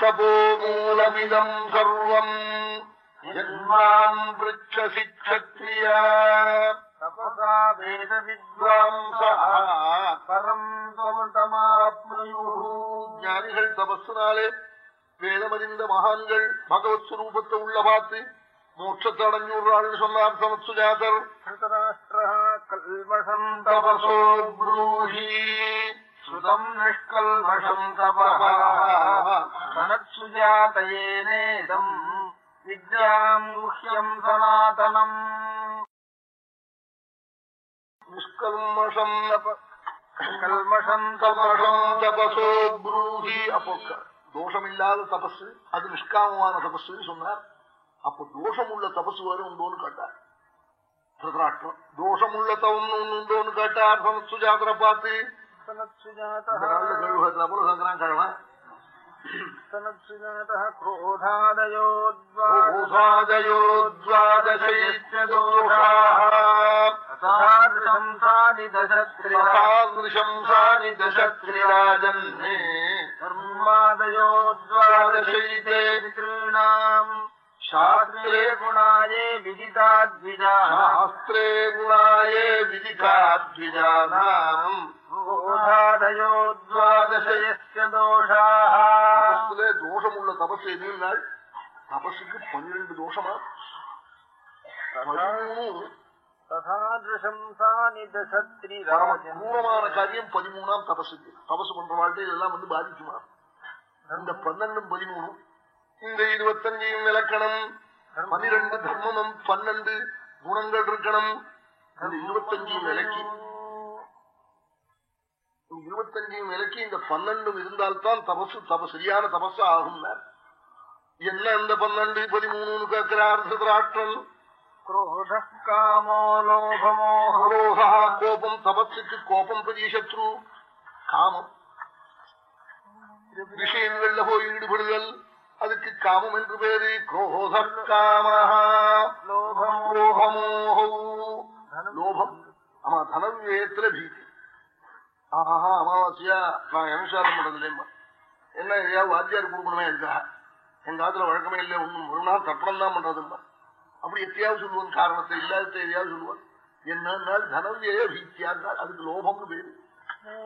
தபோமூலமிதம் சர்வம். ஞானிகள் தபஸ்னாலே வேதமறிந்த மகான்கள் பகவத் ஸ்வரூபத்தை உள்ள பார்த்து மோட்சத்தை அடைஞ்சூர்றாள்னு சொன்னார் சமத்துஜாதர் கல்வசம் தபசோ ப்ரூஹி சுதம் நிஷ்கல்வசம் தபனத்சுஜாதயேனேதம் வித்யாம் குஹ்யம் சனாதனம் நிஷ்கல்மஷம் கல்மஷம் தபசம் தபசோ ப்ரூஹி அப்போ தோஷமில்லாத தபஸ் அது நிஷ்காமமான தபஸ்ன்னு சொன்னார் அப்ப தோஷமுள்ள தபசு வேற உண்டோன்னு கேட்டார் திருதராட்டம் தோஷமுள்ள தவம் உண்டோன்னு கேட்டார் சனத்சுஜாதரை பார்த்து. ோஜன் கர்மாதயோஜ்வாதசைத்தே பிதॄணாம் शास्त्रे गुणाये विदिताद्विजास्त्रे गुणाये विदिताद्विजानाम्। बोधादयो द्वादशयस्य दोषाः தபஸ்ல தோஷமுள்ள தபஸ் எதுனால் தபஸுக்கு பன்னிரண்டு தோஷமா மூலமான காரியம் பதிமூணாம் தபசுக்கு தபசு பண்ற வாழ்க்கை இதெல்லாம் வந்து பாதிக்குமா? இந்த பன்னெண்டும் பதிமூணும் இந்த இருபத்தஞ்சையும் விளக்கணும் பனிரெண்டு தர்மமும் பன்னெண்டு குணங்கள் இருக்கணும். அந்த இருபத்தஞ்சையும் விலக்கி இருபத்தஞ்சையும் விலக்கி இந்த பன்னெண்டும் இருந்தால்தான் தபசு தப சரியான தபஸ் ஆகும் என்ன அந்த பன்னெண்டு? பதிமூணு கேட்கிறார் சிதராஷ்டன் கோபம் தபசுக்கு கோபம் பெரிய சத்ரு. காமம். விஷயங்கள்ல போய் ஈடுபடுதல். அதுக்கு காமம் என்று பேரு குரோத லோபம் ஆமா தனவியத்துல பீதி ஆஹா அமாவாசையா? நான் அனுசாரம் பண்றதுலேம்மா என்ன எதையாவது வாத்தியார் கொடுக்கணுமே இருக்கா? எங்க ஆத்துல வழக்கமே இல்லை ஒண்ணும் ஒரு நாள் தர்ப்பணம் தான் பண்றதும்மா அப்படி எத்தையாவது சொல்லுவான் காரணத்தை இல்லாத எதையாவது சொல்லுவான். என்ன தனவிய பீத்தியா அதுக்கு லோபம்னு பேரு.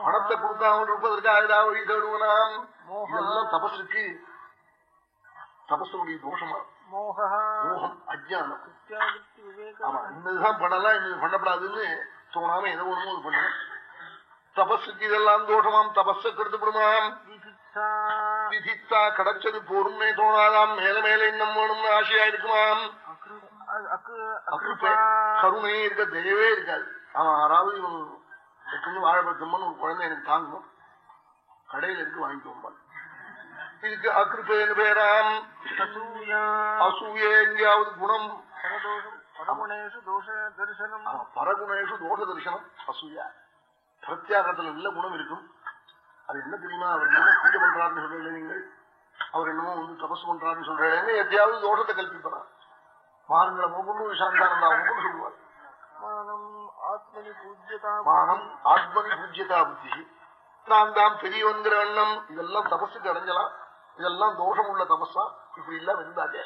பணத்தை கொடுக்காமல் இருப்பதற்காக ஏதாவது வழி தேடுவனாம். இதெல்லாம் தபசுக்கு தபசனுடைய தோஷமா? மோகம் அஜானம் ஆமா இன்னதுதான் பண்ணலாம் இன்னது பண்ணப்படாதுன்னு தோணாம ஏதோ ஒண்ணும் அது பண்ணும் தபஸுக்கு இதெல்லாம் தோஷமாம் தபஸ கெடுத்துப்படுமாம் விதித்தா. கிடைச்சது போரும்னே தோணாதாம் மேல மேல இன்னும் வேணும்னு ஆசையா இருக்குமாம் கருணையே இருக்க தெரியவே இருக்காது. அவன் யாராவது இவன் வாழப்படுத்தம்னு ஒரு குழந்தை எனக்கு தாங்கணும். கடையில இருக்கு வாங்கிட்டு வந்தான் இதுக்கு அகிருப்பேன்னு பேராம் அசூயே. எங்கேயாவது குணம். பரகுணேஷு தோஷ தரிசனம் அசூயா. பிரத்யாகத்துல நல்ல குணம் இருக்கும். அது என்ன தெரியுமா? அவர் என்ன பூஜை பண்றாருன்னு சொல்றீங்க நீங்கள்? அவர் என்னமோ வந்து தபசு பண்றாருன்னு சொல்றேன் எத்தையாவது தோஷத்தை கல்பிப்பார்? மானங்களை முகுண்டு சாந்தானந்தா முகுண்டு சொல்லுவார். மானம் ஆத்மனி பூஜ்யதா மானம் ஆத்மனி பூஜ்யதா புத்தி. நான் தான் பெரியவன்கிற எண்ணம். இதெல்லாம் தபசுக்கு அடைஞ்சலாம். இதெல்லாம் தோஷம் உள்ள தபஸா இப்படி எல்லாம் இருந்தாங்க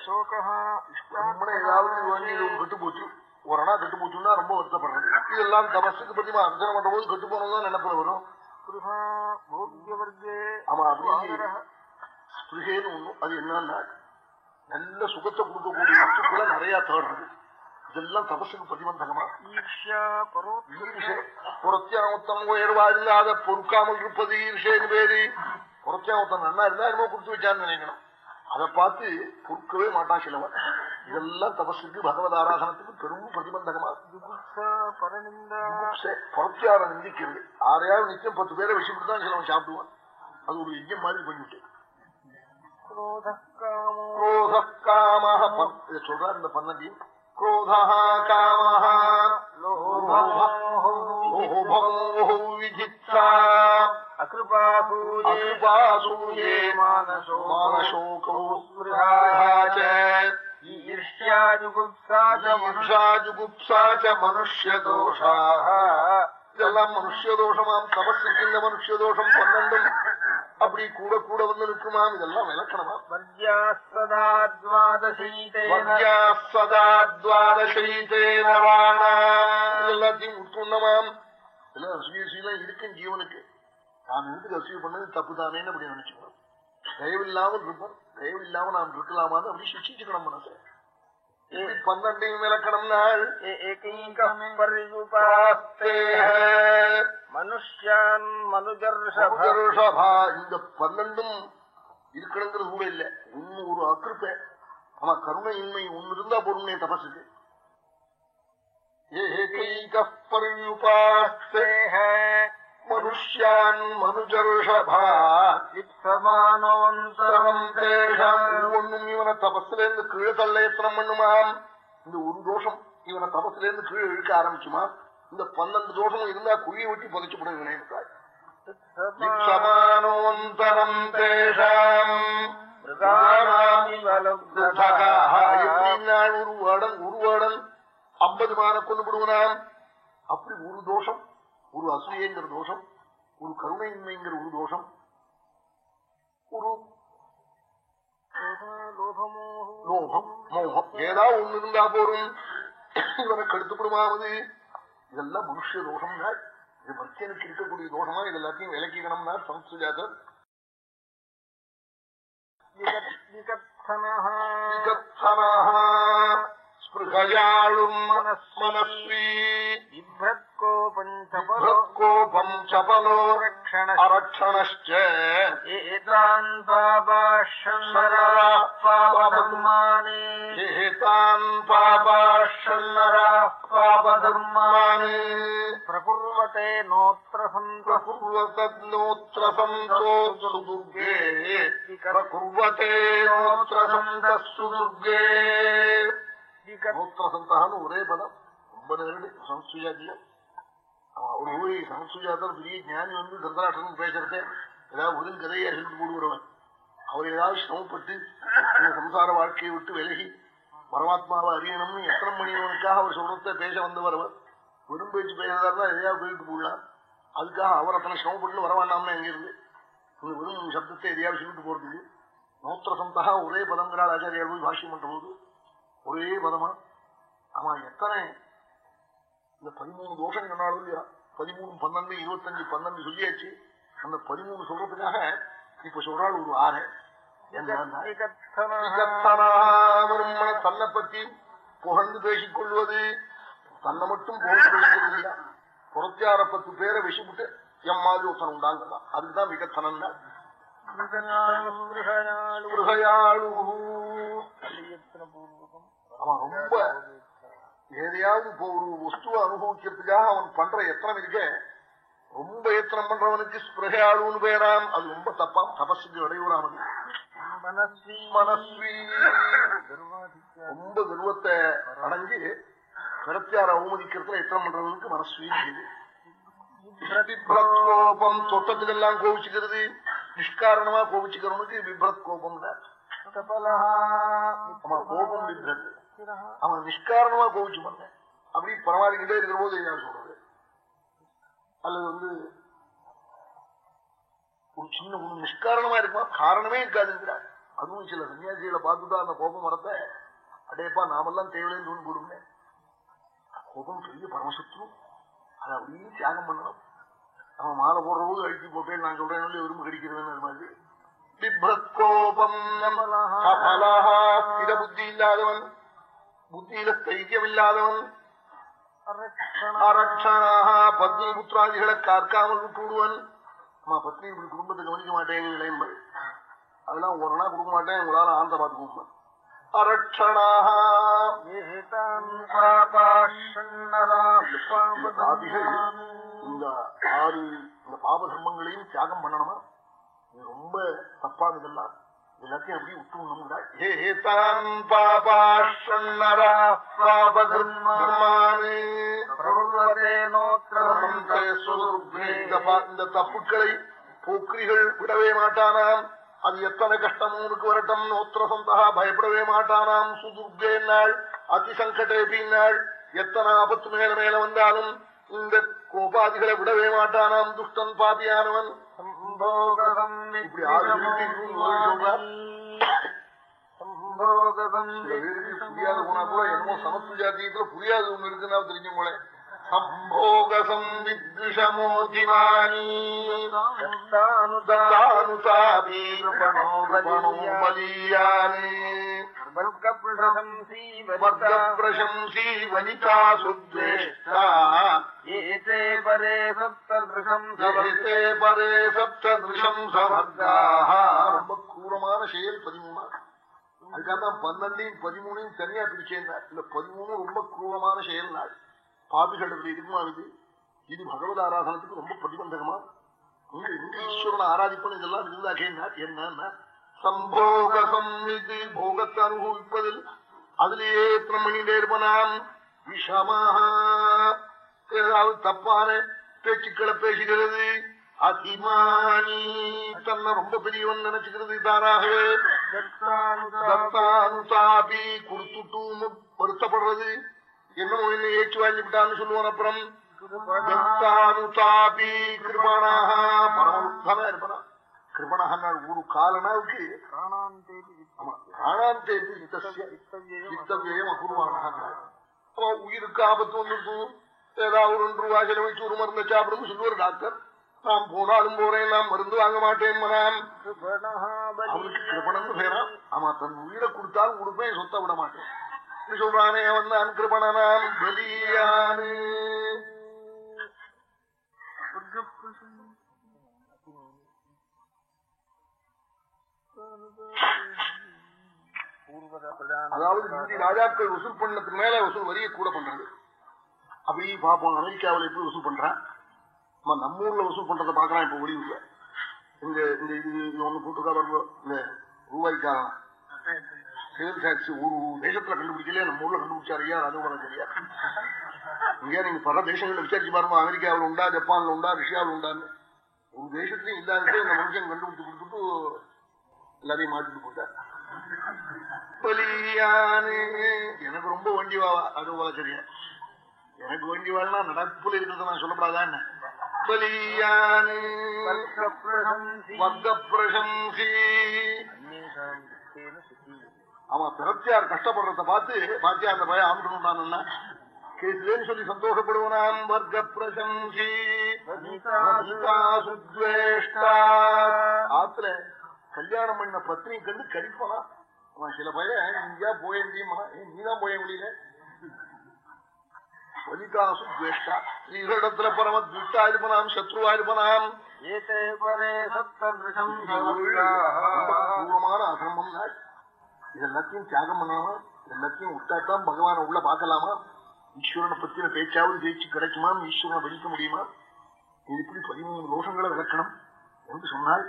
ஏதாவது வேண்டி இது கெட்டு போச்சு. ஒரு அணா கெட்டு போச்சுன்னா ரொம்ப வருத்தப்படுறது. இதெல்லாம் தபஸுக்கு பத்தி அர்ச்சனை பண்ற போது கெட்டு போனதுதான் நினைப்புல வரும். ஆமா ஒண்ணும் அது என்னன்னா நல்ல சுகத்தை கொடுக்கக்கூடிய வஸ்துக்களை நிறைய தேடுறது. இதெல்லாம் தபசுக்கு பிரதிபந்தகமா புறத்தியாமத்தம் உயர்வா இல்லாத பொறுக்காமல் இருப்பது ஈர்ஷேன்னு பேரு புறச்சா ஒருத்தன் நன்னா இருந்தா என்னமோ கொடுத்து வச்சான்னு நினைக்கணும் அதை பார்த்து பொறுக்கவே மாட்டான் சிலவன் இதெல்லாம் தபசுக்கு பகவத் ஆராதனத்துக்கு பெரும் பிரதிபந்தகமா புறத்தியார நிந்திக்கிறது ஆறையாவது நிச்சயம் பத்து பேரை வச்சுக்கிட்டு தான் சிலவன் சாப்பிடுவான் அது ஒரு யஜ்யம் மாதிரி பண்ணிவிட்டு சொல்ற இந்த பன்னதி காமஹ അകൃപാസൂയേ മാനശോകോ മനുഷ്യദോഷാ ഇതെല്ലാം മനുഷ്യദോഷമാം തപസ്സിക്കുന്ന മനുഷ്യദോഷം പന്ത്രണ്ടും அப்படி கூட கூட வந்து நிற்குமாம். இதெல்லாம் விலக்கணமா எல்லாத்தையும் உட்கொண்டமாம். எல்லாம் சுயசுலாம் இருக்கும் ஜீவனுக்கு நான் வீட்டுக்கு அசூய பண்ணது தப்பு தானேன்னு அப்படி நினைச்சுக்கணும் தயவு இல்லாமல் இருப்போம் தயவு இல்லாமல் நாம் இருக்கலாமான்னு அப்படி சிக்ஷிச்சுக்கணும் மனசு பன்னெண்டையும் விளக்கணும் நாள். மனுஷான் மனுஜர்ஷபா இந்த பன்னெண்டும் இருக்கணுங்கிறது கூட இல்லை. இன்னும் ஒரு அக்கிருப்பை. கருணை இன்மை ஒன்னு இருந்தா பொருமே தபசுக்கு. ஏ மனுஷ்யான் மனுஜர்ஷபா யுக்தமானோந்தரம் தேஷாம் ஒன்னும் இவனை தபஸ்ல இருந்து கீழே தள்ளையத்தனம் பண்ணுமாம். இந்த ஒரு தோஷம் இவனை தபஸ்ல இருந்து கீழே இழுக்க ஆரம்பிச்சுமா? இந்த பன்னெண்டு தோஷம் இருந்தா குழியை வெட்டி புதைச்சுப்படும் இவனை இருக்காள் சமானோந்தரம் தேஷாம். ஒரு வருடம் ஒரு வருடம். ஐம்பது மான கொண்டு விடுவனாம். அப்படி ஒரு தோஷம் ஒரு அசூயங்கிற தோஷம் ஒரு கருணையின்மைங்கிற ஒரு தோஷம் ஒரு லோகம் மோகம் ஏதாவது ஒண்ணு இருந்தா போரும் இவனை கெடுத்துப்படுமாவது. இதெல்லாம் மனுஷ தோஷம்னா இது மத்தியனுக்கு இருக்கக்கூடிய தோஷமா? இது எல்லாத்தையும் விளக்கிக்கணும்னா சம்ஸ்கிருஜாதர் ஸ்பிருகயாளும் ஸ்பிருகயாழும் மனஸ்மனஸ்வி கோபம் சபலோ அரக்ஷணேதான் பாபாஷன்னராபதர்மானே பாபாஷன்னராபதர்மானே பிரகுர்வத்தே நோத்திரசம் பிரகுர்வத்தோத்திரசம் துர்கே பிரகுர்வத்தே நோத்திரசம் துர்கே மூத்திர சந்தகான்னு ஒரே பதம் ரொம்ப நேரடி சமஸ்துஜாத்தியம் ஒரு ஊழி சமஸ்துஜாத்தர் பெரிய ஞானி வந்து திருதராட்டன் பேசுறதே ஏதாவது ஒரு கதையை அறிந்து போடுகிறவன் அவர் ஏதாவது சிரமப்பட்டு சம்சார வாழ்க்கையை விட்டு விலகி பரமாத்மாவை அறியணும்னு எத்தனை மணிவனுக்காக அவர் சொல்றத பேச வந்தவர் வெறும் பேச்சு பேசுறதா இருந்தால் எதையாவது போயிட்டு போடலாம் அதுக்காக அவர் அத்தனை சிரமப்பட்டு வரவாண்டாம்னா எங்கிருந்து இந்த வெறும் சப்தத்தை எதையாவது சொல்லிட்டு போறதுக்கு நோத்திர சந்தா ஒரே பதங்கிறாள் ஆச்சாரியார் போய் பாஷ்யம் பண்ற போது ஒரே பதமா அவன் எத்தனை? இந்த பதிமூணு தோஷம் சொன்னாலும் இல்லையா? பதிமூணு பன்னெண்டு இருபத்தஞ்சு பன்னெண்டு சொல்லியாச்சு. அந்த பதிமூணு சொல்றதுக்காக இப்ப சொல்றாள் ஒரு ஆறு. தன்னை பத்தி புகழ்ந்து பேசிக் கொள்வது. தன்னை மட்டும் புகழ்ந்து இல்ல புறத்தியார பத்து பேரை விஷிவிட்டு எம் மாதிரி ஒருத்தன் உண்டாங்கலாம் அதுதான் விகத்தனம் அவன் ரொம்ப எதையாவது இப்போ ஒரு வஸ்துவை அனுபவிக்கிறதுக்காக அவன் பண்ற எத்தனம் இருக்க ரொம்ப எத்தனம் பண்றவனுக்கு ஸ்பிரகையாளுன்னு பேராம். அது ரொம்ப தப்பாம் தபஸுக்கு இடையூறாமது மனஸ்வி ரொம்ப கர்வத்தை அடைஞ்சு கருத்தியார அவமதிக்கிறதுல எத்தனை பண்றவனுக்கு மனஸ்வி கோபம் தொட்டத்துக்கெல்லாம் கோபிச்சுக்கிறது. நிஷ்காரணமா கோபிச்சுக்கிறவனுக்கு விப்ரத் கோபம் கோபம் விப்ரத். அவன் நிஷ்காரணமா கோவிச்சு பண்ண அப்படி பரமாறிக்கிட்டே இருக்கிற போது என்ன சொல்றது? அல்லது வந்து ஒரு சின்ன ஒண்ணு நிஷ்காரணமா இருக்குமா? காரணமே இருக்காதுங்கிறார் அதுவும் சில சன்னியாசிகளை பார்த்துதான் அந்த கோபம் வரத்த அடேப்பா நாமெல்லாம் தேவையில்லைன்னு தூண் போடுங்க கோபம் பெரிய பரமசத்ரு. அதை அப்படியே தியாகம் பண்ணணும். அவன் மாலை போடுற போது அழிச்சு போட்டேன் நான் சொல்றேன் விரும்பு கடிக்கிறதுன்னு அது மாதிரி. பிப்ரத் கோபம். புத்தி இல்லாதவன். புத்தியில தைரியமில்லாதவன். அரட்சணாக பத்னி புத்திராதிகளை காக்காமல் விட்டுவிடுவன் அம்மா பத்னி இப்படி குடும்பத்தை கவனிக்க மாட்டேன் இளைஞர்கள் அதெல்லாம் ஒரு நாள் கொடுக்க மாட்டேன் உங்களால ஆந்த பார்த்து கொடுப்பேன் இந்த ஆறு இந்த பாப தர்மங்களையும் தியாகம் பண்ணணுமா? ரொம்ப தப்பானதெல்லாம். எல்லாத்தையும் அப்படி விட்டுணுங்கிறாள் ஏதான் இந்த தப்புக்களை போக்கிரிகள் விடவே மாட்டானாம் அது எத்தனை கஷ்டமும் உனக்கு வரட்டும். நோத்திர நோத்திரசந்தா பயப்படவே மாட்டானாம். சுதுர்கே நாள் அதிசங்கடே நாள் எத்தனை ஆபத்து மேல மேல வந்தாலும் இந்த கோபாதிகளை விடவே மாட்டானாம். துஷ்டன் பாபியானவன். புரியாத போனா கூட என்னமோ சமத்து ஜாத்தியத்துல புரியாது ஒண்ணு இருக்குன்னா தெரிஞ்சு போல. சம்போகசம் வித்விஷமோதிமானி ரொம்ப கூரமான செயல் பதிமூணா அதுக்காக பன்னெண்டையும் பதிமூணையும் தனியா பிரிச்சேன் இல்ல பதிமூணு ரொம்ப கூரமான செயல் நாள் பாபிகள் இருக்குமா இது இது பகவத் ஆராதனத்துக்கு ரொம்ப பிரதிபந்தகமா இங்க ஈஸ்வரனை ஆராதிப்பது இதெல்லாம் இருந்தாக்கேன்னா என்னன்னா சம்போக சம்மிதி போகத்தை அனுபவிப்பதில் அதிலேயே எத்தனை மணி நேர்மனாம் விஷமாக ஏதாவது தப்பான பேச்சுக்களை பேசுகிறது. அதிமானி தன்னை ரொம்ப பெரியவன் நினைச்சுக்கிறது தானாகவே தத்தானுதாபி கொடுத்துட்டும் வருத்தப்படுறது. என்னமோ என்ன ஏச்சு வாங்கிவிட்டான்னு சொல்லுவான் அப்புறம். தத்தானுதாபி கிருபணாக பரமருத்தமா இருப்பனா கிருபணா ஒரு காலனாவுக்கு பிராணாந்தேபி சித்தவியம் அபூர்வான அவன் உயிருக்கு ஆபத்து வந்துருக்கும் ஏதாவது ஒரு ரெண்டு ரூபாய் செலவழிச்சு ஒரு மருந்து சாப்பிடுன்னு சொல்லுவார் டாக்டர் நாம் போனாலும் போறேன் நாம் மருந்து வாங்க மாட்டேன் அவனுக்கு கிருபணம்னு பேரா ஆமா தன் உயிரை கொடுத்தாலும் கொடுப்பேன் சொத்த விட மாட்டேன் சொல்றானே வந்தான் கிருபணனாம் பலியானு அதாவது இந்தி ராஜாக்கள் வசூல் பண்ணதுக்கு மேல வசூல் வரியை கூட பண்றது அப்படி பார்ப்போம் அமெரிக்காவில் எப்படி வசூல் பண்றான்? நம்ம நம்ம ஊர்ல வசூல் பண்றதை பாக்கலாம் இப்ப ஒளிவுல. இந்த இந்த இது இது ஒண்ணு போட்டுக்கா பாருங்க. இந்த ரூபாய்க்காரன் சேல் டாக்ஸ் ஒரு தேசத்துல கண்டுபிடிக்கலையா? நம்ம ஊர்ல கண்டுபிடிச்சாரு ஐயா ராஜகோபாலாச்சாரியா இங்க நீங்க பல தேசங்கள்ல விசாரிச்சு பாருங்க. அமெரிக்காவில் உண்டா ஜப்பான்ல உண்டா ரஷ்யாவில் உண்டான்னு. ஒரு தேசத்துலயும் இல்லாதது இந்த மனுஷன் கண்டுபிடிச்சு கொடுத்துட்டு எல்லாரையும் மாட்டிட்டு போட்டார் பலியானு எனக்கு ரொம்ப வண்டி வாவா ராஜகோபாலாச்சாரியா எனக்கு வேண்டி வாழ்னா நடப்புல இருக்கிறத நான் சொல்லப்படாதா என்ன பலியானு வர்க்க பிரசம்சி அவன் பிறத்தியார் கஷ்டப்படுறத பார்த்து பாத்தியா அந்த பையன் ஆண்டுட்டான் கேசுலேன்னு சொல்லி சந்தோஷப்படுவனாம் வர்க்க பிரசம்சி ஆத்துல கல்யாணம் பண்ண பத்னி கண்டு கடிப்பானா. அவன் சில பையன் இங்கேயா போய முடியுமா நீதான் போய முடியல வனிதாசு துவேஷ்டா ஸ்ரீகளிடத்துல பரம துஷ்டா இருப்பனாம் சத்ருவா இருப்பனாம் ஏதே பரே பூர்வமான அசிரமம் நாள் தியாகம் பண்ணாமா எல்லாத்தையும் விட்டாத்தான் பகவான உள்ள பார்க்கலாமா? ஈஸ்வரனை பத்தின பேச்சாவது ஜெயிச்சு கிடைக்குமா ஈஸ்வரனை வெளிக்க முடியுமா? இது இப்படி பதிமூணு தோஷங்களை விளக்கணும். என்று சொன்னால்